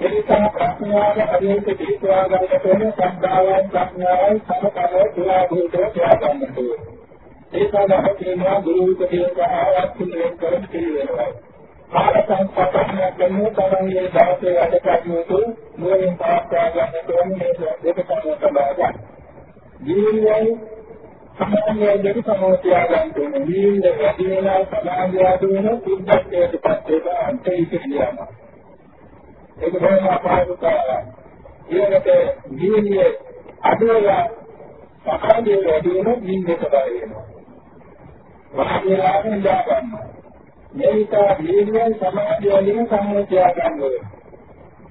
ඒ නිසා ප්‍රඥාව හරියට පිළිපවා ගන්නට වෙන සද්ධාවයි ප්‍රඥාවයි සමතව තුලා භූතව තියා ගන්නට ඕනේ. ඒ සඳහා කියනවා ගුරු උපදේශ ආවත් පිළිවෙල කරන පිළිවෙලයි. කාල සංස්කෘතිය කියන්නේ තමන්ගේ දවසේ වැඩ කටයුතු මුලින් පාස්සා ගන්නට ඕනේ මේ දෙක තමයි තමයි. ජීවිතයයි සමාධිය දෙක සමෝතියා ගන්න ඕනේ. නිින්ද වැඩි වෙලා සමාධිය අඩු වෙන සිද්ධාර්ථයට පත් වෙන අන්තය කියනවා. ඒක බොහොම අපහසුතාවයි. ඊළඟට නිින්ද අඩු වෙලා සමාධිය වැඩි වෙන නිින්දට බය වෙනවා. වාහනයෙන් දා ගන්නවා. මේක නිින්ද සමාධිය වලින් සමෝතියා ගන්න ඕනේ.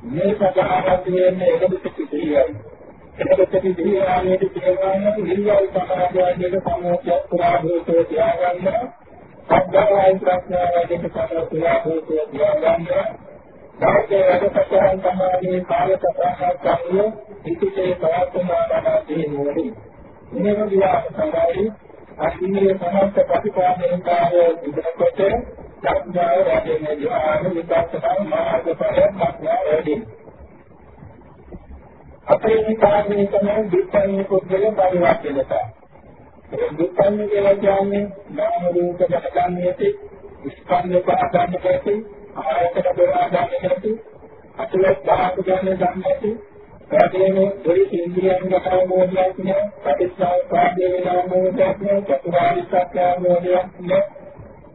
මේ සදාහත් වෙන්නේ එකදු පිටියයි. එතකොට දිවිආලයට කියවන්නේ නිල්වල් සමාජයේක සමෝධය පුරා භූතෝ තියාගන්න සද්ධායන් ප්‍රඥාවයෙන් සමෝධය පුරා භූතෝ තියාගන්න සාහිත්‍ය වැඩසටහන් තමයි කාලක ප්‍රාණාත්මය ඉතිසේ ප්‍රාර්ථනාවන්දී නෝනි මේක දිහා තමයි අසිනිය සමස්ත ප්‍රතිපාදනය කාර්ය ඉදකොට ප්‍රඥාව වැඩෙන්නේ ඥාන විපස්සනා මාර්ගඵල ප්‍රඥාව වැඩෙන්නේ අපේ මේ කාරණේ තමයි දුක්ඛන්නේ පුද්ගල පරිවර්තනත. ඒ දුක්ඛන්නේ කියලා කියන්නේ නාම රූප දැනගන්නේටි, ස්කන්ධ පහදන්නේටි, ආයතන දරාගන්නේටි, අතුලත් පහක ගන්න ගන්නේටි, ප්‍රදේන දෙවි ඉන්ද්‍රියයන් ගතව මොහොතක් නේ, ප්‍රතිස්ථාය පාදේ නාමෝදයක් නේ, චතුරාර්ය සත්‍ය මොහොතයක් නේ.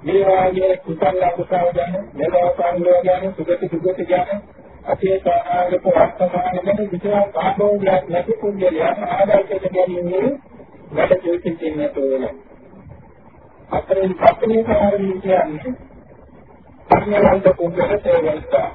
මේ වාගේ කුසල අකුසල ගැන, මෙලොව සංලෝක ගැන, සුගති සුගති ගැන අපේ සාහාරක වර්තමානයේ විශේෂ ආභෝගයක් නැති කුංජලයක් ආදායකට ගැනීමේ වැඩ කෙරෙන්නේ නැතෝන. අතරින් පස්සේ කාරණේ කියන්නේ පඤ්ඤාවන්ත කුංජල සේවන්තා.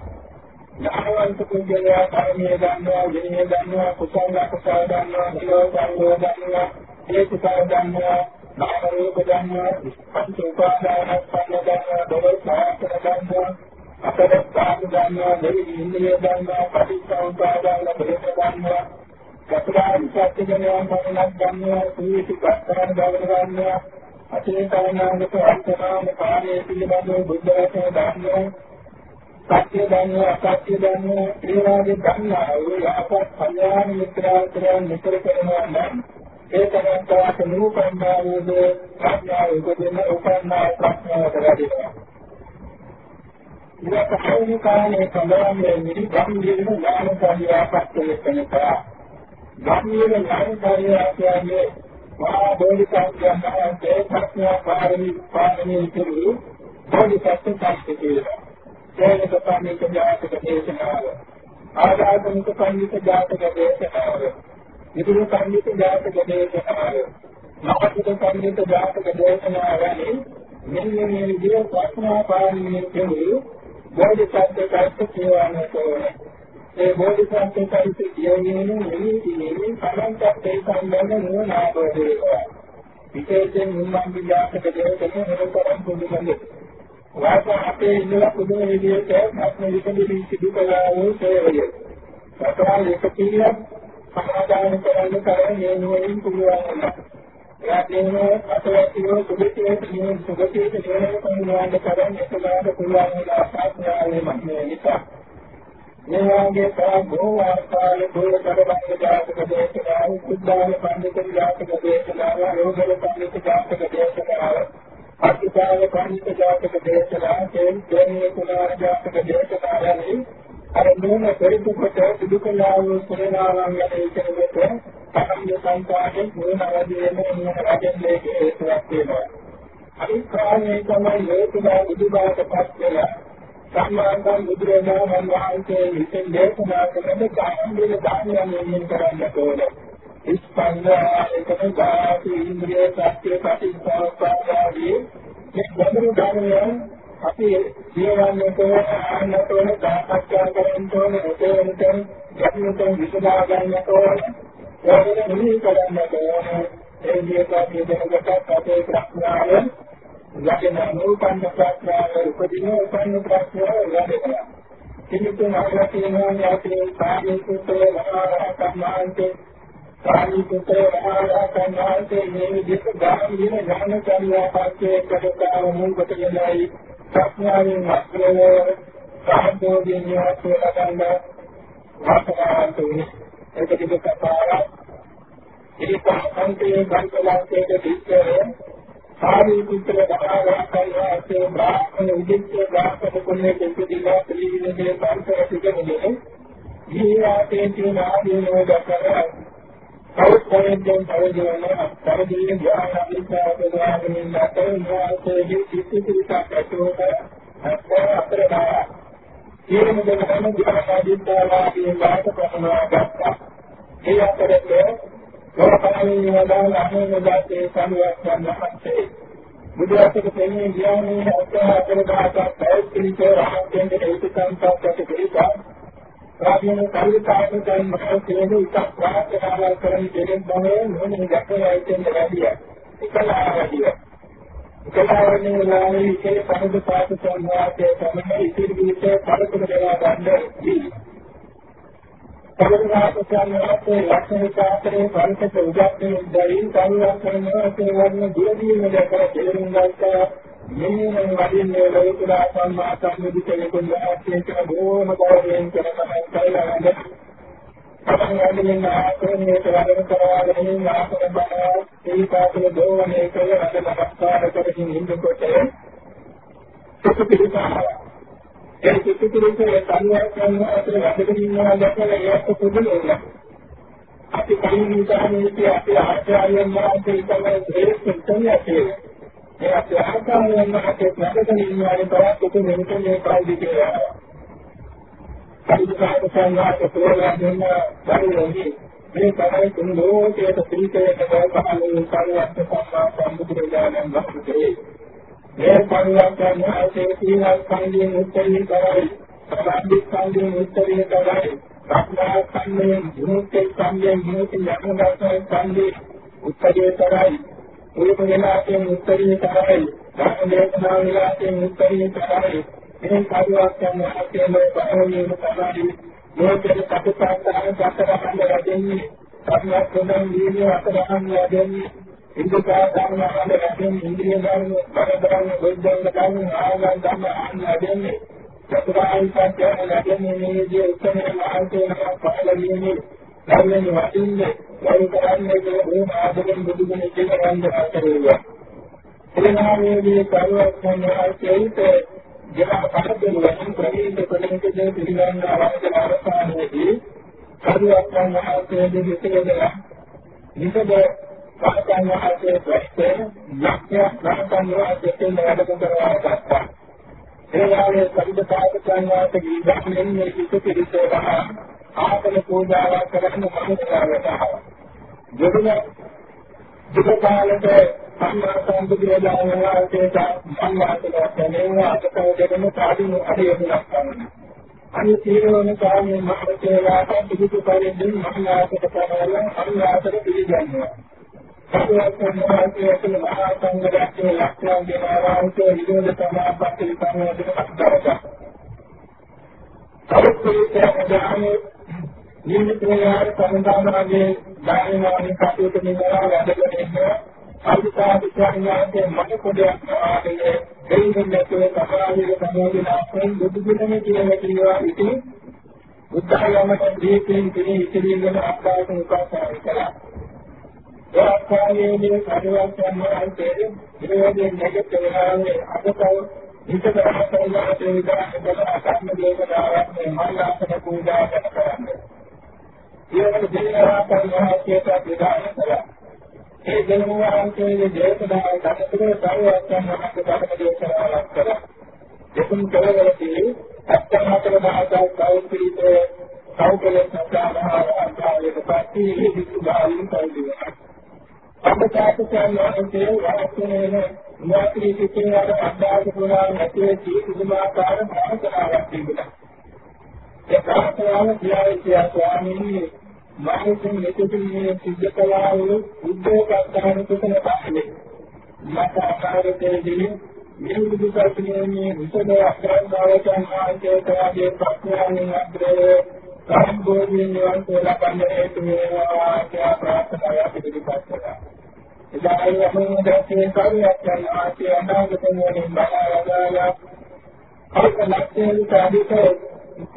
ඥානවන්ත කුංජලය කර්මයේ ගන්නවා, විනය ගන්නවා, කුසල අකුසල ගන්නවා, නිරෝධ සංයෝග ගන්නවා, ඒ කුසල ගන්නවා, නාම රූප ගන්නවා, පංච උපාදාන ස්කන්ධ ගන්නවා, දොර සාහතර ගන්නවා අපරස්ථාන ගන්නවා දෙවි ඉන්ද්‍රිය ගන්නවා පටිච්චසමුප්පාදාන බෙහෙත ගන්නවා චතුරාර්ය සත්‍ය ඥාන පමණක් ගන්නවා සීති පස්තරන් බවට ගන්නවා අතේ කවනාගත අර්ථනාම කාර්යය පිළිබඳව බුද්ධ වචන ගන්නවා සත්‍ය ගන්නවා අසත්‍ය ගන්නවා ඒ වාගේ ගන්නවා ඒ අපත් කල්යාණ මිත්‍රාන්තරයන් මෙතර කරනවා නම් ඒ තරම් තවත් නූපන්නා වූ ප්‍රඥාව උපදින උපන්නා ප්‍රඥාවට වැඩිනවා ඉතින් පළවෙනි කාරණේ සඳහන් වෙන්නේ ගම්බීර ඥානකාරියාපත් වෙනකා. ගම්බීර ඥානකාරියා කියන්නේ මහා බෝධිසත්වයන් වහන්සේ ප්‍රඥා පාරමී පාරමී කෙරෙහි බෝධිසත්ව සංස්කෘතිය. ඒකක පණිත ජාතක දේශනාව. ආදාතනික පණිත ජාතක දේශනාව. විදුලි පණිත ජාතක දේශනාව. නවතික පණිත ජාතක දේශනාව වැනි මෙන්න මේ විදිහට ප්‍රඥා පාරමී කෙරෙහි බෝධිසත්ව චෛත්‍ය කියවන්නට ඕනේ. ඒ බෝධිසත්ව චෛත්‍ය කියන්නේ නිවිතිනේ සමන්තත් ඒ සම්බන්ධ නුවණ ආපෝදේවා. විශේෂයෙන් මුම්මන් විද්‍යාත්මක දේශනේ මොනතරම් පොදුකන්නේ. වාස අපේ ඉන්න පුදුම විදියට ආත්ම විකල්පින් සිදු කළා වූ සේවය. සතරාල් එක කීයක් සමාදාන කරන්න කරන්නේ මේ නුවණින් පුළුවන් වෙනවා. එයාගෙන අතවැසියෝ සුගතියේ කියන සුගතියේ කියන කමුණාන්ද කරන් එකලාට පුළුවන් වෙලා ආස්වාදයේ මන්නේ නිසා මේ වාගේ ප්‍රාගෝ වාර්තාවේ දෝල කරබංග ජාතක දේශනාව සුද්ධාන පඬිතුන් ජාතක දේශනාව රෝගල පඬිතු ජාතක දේශනාව අතිකාල පඬිතු ජාතක දේශනාව තේන් තේනේ කුමාර ජාතක දේශනාව යනි අර නෝන පෙරදු කොට සිදු කළා වූ සරණාවන් යන ඉතිරිවට තමයි සංකාරයෙන් මොන අවදීන ඉන්න රජෙන්නේ හේතුවක් වෙනවා. අනිත්‍යයේ තමයි හේතුලා බුදුබාට පත් වෙලා සම්මානන් බුදුරජාණන් වහන්සේ විසින් දේශනා කරන කාන්දින දානයන් මෙන්න කරන්න ඕනේ. ඉස්පන්දා එකම ඉන්ද්‍රිය සත්‍ය ප්‍රතිසෝපාදාදී මේ ගැඹුරු ධර්මයන් අපි ජීවන්නට ආන්නට ඕන සාකච්ඡා කරන්න ඕන උපේන්තෙන් ගැඹුරුට විසඳා ගන්නට ඕන. ඒකෙන් මෙහි කරන්නට ඕන. ඒ විදිහට දෙනකොට අපේ ප්‍රඥාව යකින නූපන්න ප්‍රඥාව උපදින උපන්න ප්‍රඥාව වැඩෙනවා කිලිතුන් අවලකිනවා යටි සාධිකුතේ මහරහතන්වහන්සේ සාධිකුතේ මහරහතන්වහන්සේ මේ විදිහට ගාමින ඥාන කර්යාපත්තේ කඩකාව මුල් කොටගෙනයි ප්‍රඥාවෙන් අත්ලෝ සාධෝදීන් යහතු ලබන්න වාසනාවන්ත වුණේ ඒක දෙක පාරක් ඉතින් සංකේය සංකලනයේ දිස්සේ සාධිකුතේ මහරහතන්වහන්සේ බ්‍රාහ්මණ උදිච්ච බ්‍රාහ්මණ කුණේ දෙවිදිනා පිළිවිදේ පරිසර පිටකෙන්නේ ජීවාතේ තියෙන ආදීනෝ දක්වන කෞස්තයෙන් පරිජෝන පරිදීන ඥාන අභිෂ්ඨාපදාගෙන ඉන්නතේ ඥානයේ සිත්තිරිසක් ඇතුළත අතර බා ඊළඟ දෙනම ඥානාදීත්තාලාගේ වාස කරනවා ගත්තා ඒ අතරේ ලෝකපණී වදාළ අනුමදාතේ සම්වත් සම්මහත්සේ බුදුරජාණන් දෙන්නේ ඥානයේ අත්‍යවශ්‍ය දායකත්වයක් පැවැත්විච්ච රහතෙන් දෙවිසං සාක්ෂාත් කිරීමා රාජ්‍යන කල්පකාරකයන් මහත්කේන එකක් ප්‍රාර්ථනාවල් කරන දෙයක් බව මොනේ දැකලා ඇතෙන් වැඩිය. එකලා වැඩිය. එකලාවන්නේ ලාමී ඉකේ පහද පාත සංවාදයේ තමයි ඉතිරි විතර පළතුරු දේවා ගන්න. පළතුරුාපසයන් වහන්සේ ලක්ෂණ සාත්‍රයේ පරිසත උදැක්කේ ඉඳින් කරුණා කරනවා ඒ වගේ දුරදීම දැකලා තේරුම් ගන්නවා මෙන්න වදින්නේ ලෝකුරා සම්මා සම්බුද්ධ කෙනෙකුන් වාසයෙන් කරන බොහොම ගෞරවයෙන් කරන තමයි කියලා නේද? අපංගාමින් ආකරණයේ වැඩම කරවාගෙන ඉන්න ආකර බණ ඒ පාසල දෝවනේ කියලා රට නමස්කාර කරමින් ඉන්නකොට සුපිරිසාව ඒ සුපිරිසාවේ සංවාදයන් අතර වැඩගෙන ඉන්නවා දැකලා ඒක පුදුමයි. අපි කලින් ඉඳන් අපි ආචාර්යයන් වහන්සේ තමයි ශ්‍රේෂ්ඨ සංඥා ඒ අපේ ආකාරයෙන් අපේ ප්‍රකටන ඉන්නවානේ බවත් උතු මෙන්න මේ කල්දි කියලා. පරිපාලක සංඝාත ප්‍රෝග්‍රෑම් දෙන්න බැරිවෙන්නේ මේ තමයි තුන් ලෝකයේ ත්‍රිකේත බවපහලින් කාර්යවත් සම්මා සම්බුදුරජාණන් වහන්සේ. මේ පරිවර්තන ආසේ සීලල් සංගයෙන් උත්තරීය කරයි. සම්බුද්ධ සංගයෙන් උත්තරීය කරයි. ප්‍රඥා සංගයෙන් විමුක්ති සංගයෙන් විමුක්ති ඥාන සංගයෙන් උත්තරීය කරයි. ඒක වෙනාටම උත්තරීය කරයි. ධර්ම දේශනා විලාසයෙන් උත්තරීය කරයි. මේ කාර්යයක් යන ආත්මය පහළවීම තමයි මොකද කටපාඩම් ගතවන්න ලැබෙන්නේ. සම්මත ප්‍රදම් දීනේ අතරහන් ලැබෙන්නේ. ඉන්ද්‍රකා ධර්ම වල ලැබෙන ඉන්ද්‍රිය ධර්ම බරදරන් බුද්ධංග ධර්ම ආගම් ධර්ම ආන් ලැබෙන්නේ. චතුරාර්ය සත්‍ය ලැබෙන්නේ මේ විදිහේ උත්තර මාර්ගයෙන් පහළවීමේ ධර්මයෙන් වටින්නේ වරු කරන්නේ මේ ආදරෙන් බුදුගුණ කියන අතරේය. එලනාමේදී කරුවක් මොනවායිද ජන පහදෙන වශයෙන් ප්‍රවේශ ප්‍රතිනිධිය පිළිගන්න අවශ්‍ය අවස්ථාවේදී කරුවක් මොනවායිද විශේෂය නිකද පාතන් වහන්සේ ප්‍රශ්නේ ලක්ෂ්‍ය ප්‍රාප්තන් වහන්සේ කියන වැඩ කරනවා ගත්තා. ඒ වගේ පරිදපාත සංවාද ගීතයෙන් මේ කිසි පිළිසෙවහ ආපල පූජාවක් කරන්න මනුස්සාවට. දෙවියන් දුකකාලක සම්මා සම්බුදුරජාණන් වහන්සේට සම්මාතක තැනෙනවා අතකව දෙන්න සාධින අධියුණක් ගන්න. අනි තීරණ කාමයේ මහතේවාට පිළිතු පරිද්දෙන් මහානාථට කරවල අනුආතර පිළිගන්නවා. සතුටෙන් මොහොතේ මහා සංඝරත්නයේ ලක්ෂණ දෙනාවාන්සේ විදෝද සමාපatti විපන්නෝදක අත්දැක. සෞඛ්‍යයේ නිමිතයාර සම්දානගේ ධර්මවාදී කටයුතු නිමවා වැඩගෙන ඉන්න අනිතාදිකාරියන්ගේ මත පොඩයක් ආදී දෙයින් නැතුව සමාජයේ සමාජයේ අපෙන් බුදු ගුණනේ කියලා කියනවා ඉතින් බුද්ධාගමට දීපෙන් කිරි ඉතිරිගෙන අප්‍රායක උපාසනා කළා. ඒ ආකාරයේ කාර්යයන් සම්මානයේ විරෝධයෙන් නැගිට වෙනාවේ අදතව විකතරම කරලා ඒ විදිහට අසන්න දේවතාවක් මේ මල්ලාසන පූජා කරන්නේ. ඊළඟ දෙවියන් වහන්සේට විදාය කළා. ඒ දෙවියන් වහන්සේගේ දේශනාව දක්වන සාරවත්යන් වහන්සේ ධර්ම දේශනාවක් කළා. දෙතුන් කෙරවලදී අත්‍යන්තර මහතා කෞපීත කෞකල සත්‍යාවහාර අන්තාවේද පස්සේ විසුභාවින් කල්දිවා. අබ්බචාතයන් වහන්සේ වාස්තවයේ ඥාති සිටින අර අද්දාස පුරා නැතිවේ සීතුමාකාර භාෂාවක් තිබුණා. ඒ ප්‍රාර්ථනාව කියාවේ ස්වාමීනි මානසික මෙතුමිය සිද්ධ කළා වූ උද්දෝගස්ථාන කුසල පස්සේ මත ආකාරයේදී මේ බුදුසසුනේ විසද අක්‍රමතාවයන් ආයතනයේ ප්‍රඥාවෙන් අග්‍රේ සම්බෝධියෙන් නිවන් සුව ලබන්න හේතු වේවා කියලා ප්‍රාර්ථනා පිළිපත් කළා. එදායි යමෝ දැසේ කාර්යයක් යන ආශය අනාගත මොනින් බලාවදාලා අල්ප ලක්ෂණ සාධිත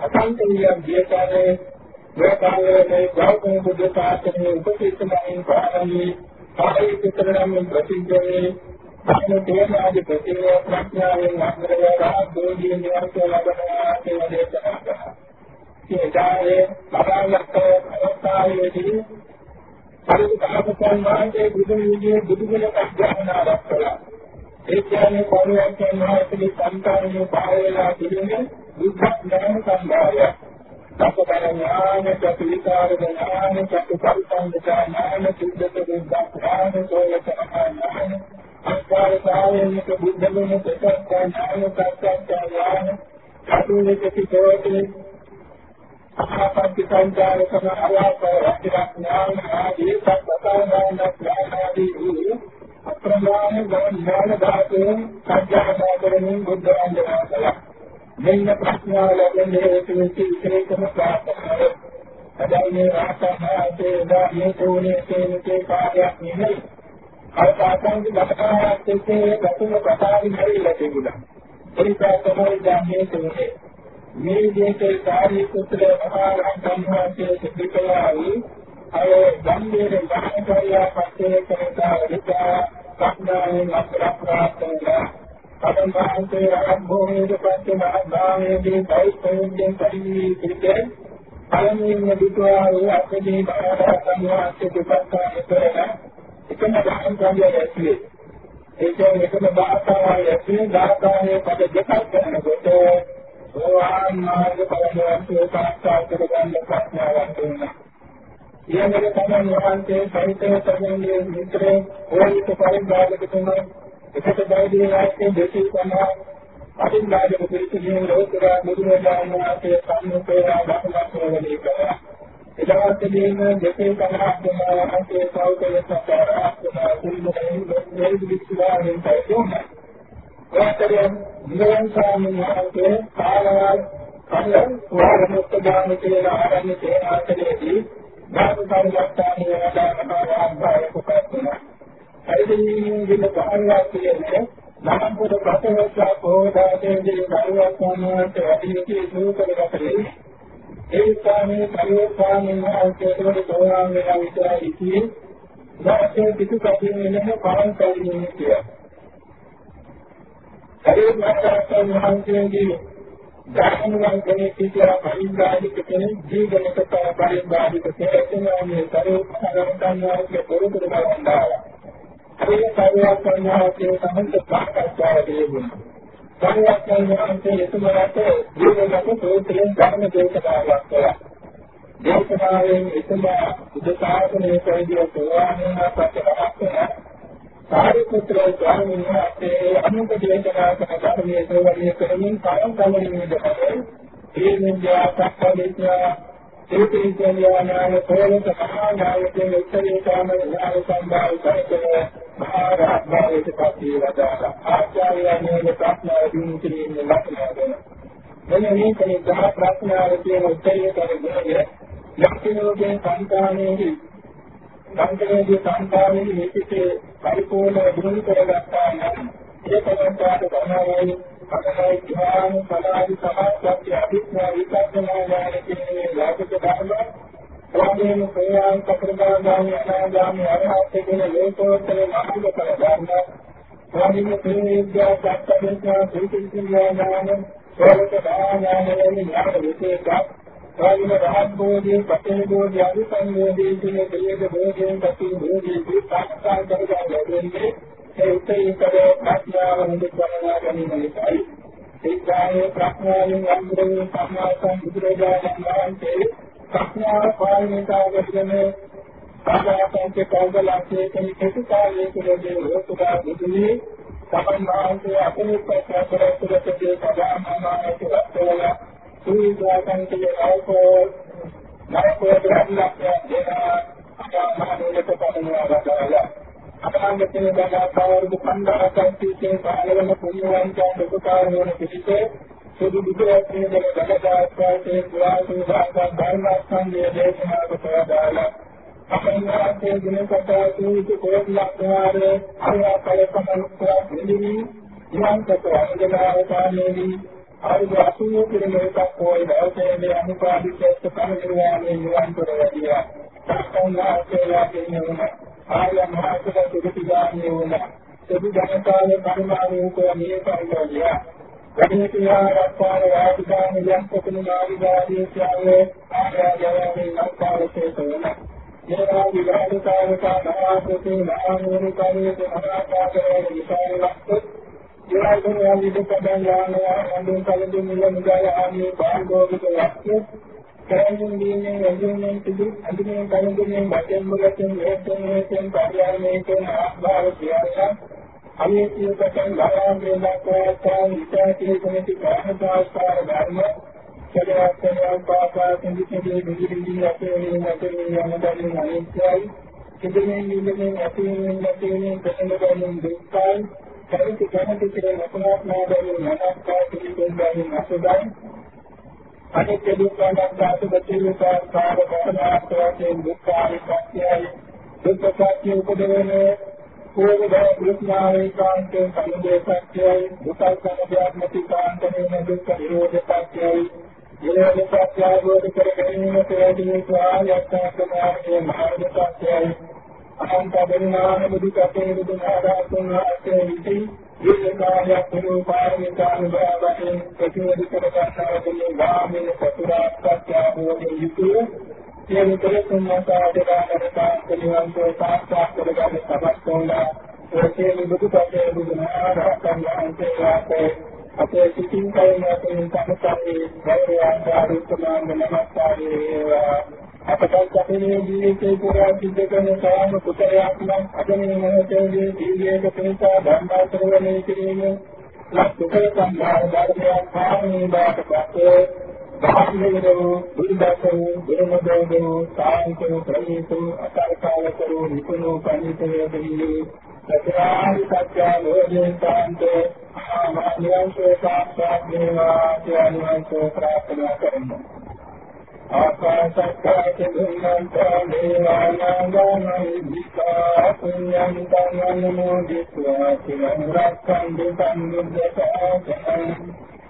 අසංකේයම් දියකාරේ වේකාරේ ගෞතම බුද්ධ ශාසනයේ උපතිස්සමින් පාරමී ආයි පිටරණම් ප්‍රතිජ්ජේ අන්න තේමාදී ප්‍රතිවේය ප්‍රඥාවෙන් අග්‍රවලා දෝධිය නිවර්ත ලබනවා කියලා දේශනා කළා. ඒදායේ බලාලක්ක අවස්ථාවේදී පරිපාලකයන් වහන්සේ බුදුන් විදියේ බුදුගුණ ප්‍රඥාවක් කළා. ඒ කියන්නේ පරිවර්තන මහත්මේ සංකාරණය පාවෙලා තිබෙන බුද්ධ ඥාන සම්භාරය. සම්පතන ඥාන, චතුවිකාර ඥාන, චතුපරිසංග ඥාන, සුද්ධත බුද්ධ ඥාන, සෝලක ඥාන, අස්කාරතාවයෙන් බුද්ධ ගුණ ප්‍රත්‍යක්ෂ ඥාන, ප්‍රත්‍යක්ෂ ඥාන, චතුවික පිටෝතේ අහපන්ති සංජානකම අවාස රත්නක් ඥාන ආදී සත්‍යතාවයන් ඥානාදී අප්‍රමාණ ඥාන ධාතුන් සංජානනා කරමින් බුද්ධ වන්දනා කළා. මෙන්න ප්‍රශ්නාව ලැබෙන්නේ හේතු වෙච්ච විශේෂම ප්‍රාර්ථනාව. අදන්නේ රාසනාසේ දානේ තෝනේ තේනකේ කාර්යයක් නෙමෙයි. අල්පාසංගි ගතකාරයක් එක්කේ ගතුම කතාවි හැරිලා තිබුණා. ඒ නිසා තමයි දැන් මේ මේ විදිහට කාර්ය කුසල මහා රහතන් වහන්සේ සිටිකලායි අය ගම්බීර ගහකරියා පස්සේ කරතා විචා සම්මානයෙන් අප්‍රාප්තවලා පදම් වහන්සේ රහත් භූමියේ පස්සේ මහාභාවයේදී දෛත්‍යයෙන් පරිවි පිළිපෙර පළමුවෙන් දුටුවා වූ අපේ මහා රහතන් වහන්සේ දෙපස්සාම කරලා එකම දහම් කාර්යය ඇතුලේ ඒ කියන්නේ එකම භාෂාවයි ඇතුලේ ධාතාවේ පද දෙකක් කරනකොට සෝවාන් මාර්ග ඵලයන්ට සාක්ෂාත් කරගන්න ප්‍රඥාවක් දුන්නා. ඊළඟට තමයි වහන්සේ සහිතව තමන්ගේ මිත්‍රේ ඕනිත පරිභාගක තුමා එකට බයිදී වාක්‍යයෙන් දෙකී සමා අදින්දාජක පිළිතුරේ ලෝකරා මුදුනදාන වාක්‍යයේ සම්මුඛේලා ධර්මස්වරණී කරා. එදවසේදීම දෙකේ කමහක් දෙනා වහන්සේ සෞඛ්‍ය සත්‍යාරා ආත්මා කුල්මෙන් දෙවි විස්වාවෙන් පයිතුනා. ඒතරම් නිරන් ස්වාමීන් වහන්සේ කාලවල් කලින් ස්වාමීත් දාන කියලා ආරම්භ තේනාතලේදී ධර්ම පරිවර්තනය වඩානවා ආභාය කුපතුනා. හරිදිනේ දින කාර්යයක් කියන්නේ නම් පොත ප්‍රතිවස්සා පොදාතේදී කාර්යයක් වුණාට වැඩි සූකරගතේ ඒ ස්වාමී පරිවර්තනය වහන්සේට සෝවාන් වෙනා විතරයි ඉතියේ වාසේ පිටුපතින් එන පාරම් කල්ලිනේ කියලා. හරියට මහරහතන් වහන්සේගේ ධර්මයන් කෙනෙක් කියලා පරිබ්‍රාජික කෙනෙක් ජීවිතයක පරිබ්‍රාජික කෙනෙක් මේ සරේ සරණන් වහන්සේ පොරොත්තු කරනවා. හරියට පරිවර්තන වහන්සේ සම්මත සාකච්ඡාව දෙන්නේ. පරිවර්තන වහන්සේ එතුමාට ජීවිතයක සෝත්‍රයෙන් ධර්ම දේශනාවක් කළා. දේශනාවෙන් එතුමා බුද්ධ ශාසනයේ පැවිදි සෝවාන් වෙන සාරිපුත්‍ර ස්වාමීන් වහන්සේ අනුක දේශනා කරන ධර්මයේ සෝවරිය කරමින් කායම් කමරින් දෙකේ ඒ විද්‍යා සක්කාදිට්ඨිය ඒකේඥානාය පොළොත මහා නායකයන් උත්තරේ කාම ඥාන සම්භාව කරගෙන මහා රාජ්‍යයට පස්සේ වදාලා ආචාර්යයන්ගේ ප්‍රශ්නාව දිනු කිරීමේ ලක්ෂණය මෙන්න මේ කෙනෙක් ගහ ප්‍රශ්නාව කියන උත්තරේ කරගෙන ලක්ෂණෝගේ සංකාණයේ සංකේතයේ සංකාණයේ මේකේ පරිපූර්ණ දිනු කරගත්තා නම් ඒ පරම්පරාවට තමයි අපේ ධ්‍යාන සමාධි සමාධි අධිඥා විපස්සනා ඥාන කියන්නේ ලෞකික ධර්ම ස්වාමීන් වහන්සේ සතරදාගාමී අනාගාමී අරහත් කියන ලෝකෝත්තර මාර්ග කරගන්න. ස්වාමීන් වහන්සේ විද්‍යා සත්‍යඥා සුවිචින්නා ඥාන සෝලක ඥාන වලින් ඥාන විශේෂක් ස්වාමීන් රහත් බෝධිය, පතේ බෝධිය, අනුසංයෝගී කියන දෙයක බෝධියෙන් පති බෝධිය සාක්ෂාත් කරගන්න ලැබෙන්නේ. ඒ උත්තරීතර ප්‍රඥාව හඳුන්වනවා ගැනීම නිසායි. ඒකායේ ප්‍රඥාවෙන් අන්තරේ සම්මාසං බුදුරජාණන් වහන්සේ ප්‍රඥාව පාලනය කරගෙන සාධාරණක කෞදලයේ කෙනෙකු කාලයේ කුලදී ලෝකදා බුදුනේ සමන් වහන්සේ අපේ ප්‍රත්‍යක්ෂ කරලා සදාමානයට වස්තවලා සීදාකන් කියනකෝ නරකෝ බ්‍රහ්මයක් දෙනා අමානුලක පදනවා වදාලා අපාගතේ බදාපාවරු පණ්ඩාකම් තීසේ පාලවන පුණ්‍යවන්තයන් උපකාර වන පිළිතේ සුදු බුදුරජාණන් වහන්සේ දඩදාස්වාසේ පුරාසු භාෂා ධර්මස්කන්ධය දේශනා කොට අපේනාතේ දිනකට සීතු කෝපලක්වාරේ ආයාපල සමනුත්වා දෙලිනි ඉලංකත වන්දනාවතාවේදී ආයු අසුය පිළිමයක කෝයි දවසේදී අනුපාදිතස්ස පරිනිර්වාණය නිවන් කර වැඩියා. සම්පූර්ණාසේලා කියනවන ආර්ය මහත්කම සුදුතිගාමී වුණා. සුදු ජනතාවේ පරිමාණයකෝ මේ පරිලෝකියා. වැඩිහිටියාරක්කාර වාදිකාන යම් කොතුණු නාවිගාදී කියන්නේ ආර්යයන්ගේ ලක්කාරසේ තෝරන මේවා විවාදිකාවක නාමකේ නාමෝනිකාවේ මහාකාශයේ විශාලවත් ඒවායින් යම් විදකඩන් යානවා අඳුන් කලින් නිල මුදාය ආමේ බාහිරෝගික වස්තු කරන්නේ දීනේ යජුනේ පිළි අඳුනේ කලින් දිනේ බටෙන් මුලකින් මේකෙන් මේකෙන් පරියාමේකෙන් ආභාව කියනවා අනිත්‍ය පටන් ගායම් වේදකෝතා විචාරී කෙනෙක් කාහදාස්කාර ධර්ම සදවත්යන් පාපා සිඳිකේ නිදිරිදි අපේ නැතේ යනදලින් අනිත්‍යයි සිදුවෙන නිලෙන් ඇතිවෙන නැතිවෙන ප්‍රසන්න දුක්ඛයි කරිත කැමති කියලා ලකුණක් නාදයෙන් මනස්කා පිළිබඳව අසුදයි අනිත්‍ය දුක්ඛ දාතු බතිලසා කාම කපනාස්වාදයෙන් දුක්ඛාරි සත්‍යයි දුක්ඛ සත්‍ය උපදවන්නේ කෝවිද දුක්ඛාරි කාන්තේ සමුදය සත්‍යයි දුක්ඛ සමුදයක් නැති කාන්තේ දුක්ඛ නිරෝධ සත්‍යයි නිරෝධ සත්‍ය අවබෝධ කර ගැනීමට වැඩි ස්වායත්තකමාර්ගයේ මාර්ග සත්‍යයි අනන්ත බරිනාම බුදු කතේ බුදු මහරහතුන් වහන්සේ විසින් දීර්ඝකාලයක් පුරු පාරමිතානුභවයෙන් ප්‍රතිවදි කර ගන්නා දුන්නේ වාමේ චතුරාර්ය සත්‍ය අවබෝධයෙන් යුතුව සියලු කෙලෙසුන් නැසාදලා නිවන්සෝ සාක්ෂාත් කරගන්න සමත් වුණා. ඒ සියලු බුදු කතේ බුදු මහරහතුන් වහන්සේ වාසේ අපේ සිතින් කයින් අපේ සම්පතේ ගෞරවයන් ආරුත්තමාන නමස්කාරය වේවා. අපට අපේ ජීවිතේ පුරා සිද්ධ කරන සෑම කුසලයක් නම් අද මේ මොහොතේදී ජීවිතේ පිණිස ධර්මාශ්‍රවණය කිරීම ලක්ෂකල සම්භාර ධර්මයන් පාරමී බාටපත් බාහිරව ದಾಖಲೆಗಳು ಗುರುದಾಸರು ಗುರುಮದೇವರು ಸಾಹಿತ್ಯರು ಪ್ರವೀತರು ಅಕಾಲಕಾಲಕರು ನಿಪುಣರು ಪಂಡಿತರಲ್ಲಿ ಸತ್ಯಾದಿ ಸತ್ಯ ಲೋಕಾಂತ ನಿರಂಶೋ ಸಾಕ್ಷಾತ್ವಾಂಶೋ ಪ್ರಾರ್ಥನಾ ಕರ್ಮ ಆಕಾಶಕ್ಕಾಚಿ ಭಿನ್ನಂತ ದೇವಾನಂದಿಕಾ ಪುಣ್ಯಂತ ನಮೋದಿತ್ವ ಚಿರಂ ರಕ್ಷಂದು ಸಂಬುದ್ಧ ಸಾಧನ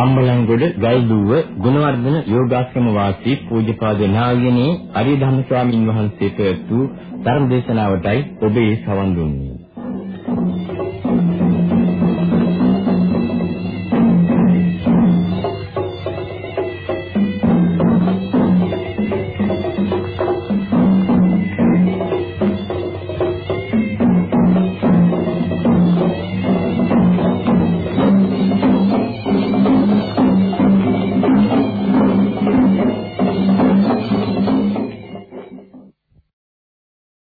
අම්බලන්ගොඩ ගල්දුව ගුණවර්ධන යෝගාශ්‍රම වාසී පූජ්‍යපාද නාගිනේ අරිය ධම්ම ස්වාමින් වහන්සේ පැවැත් වූ ධර්ම දේශනාවටයි ඔබේ සවන් දුන්නේ.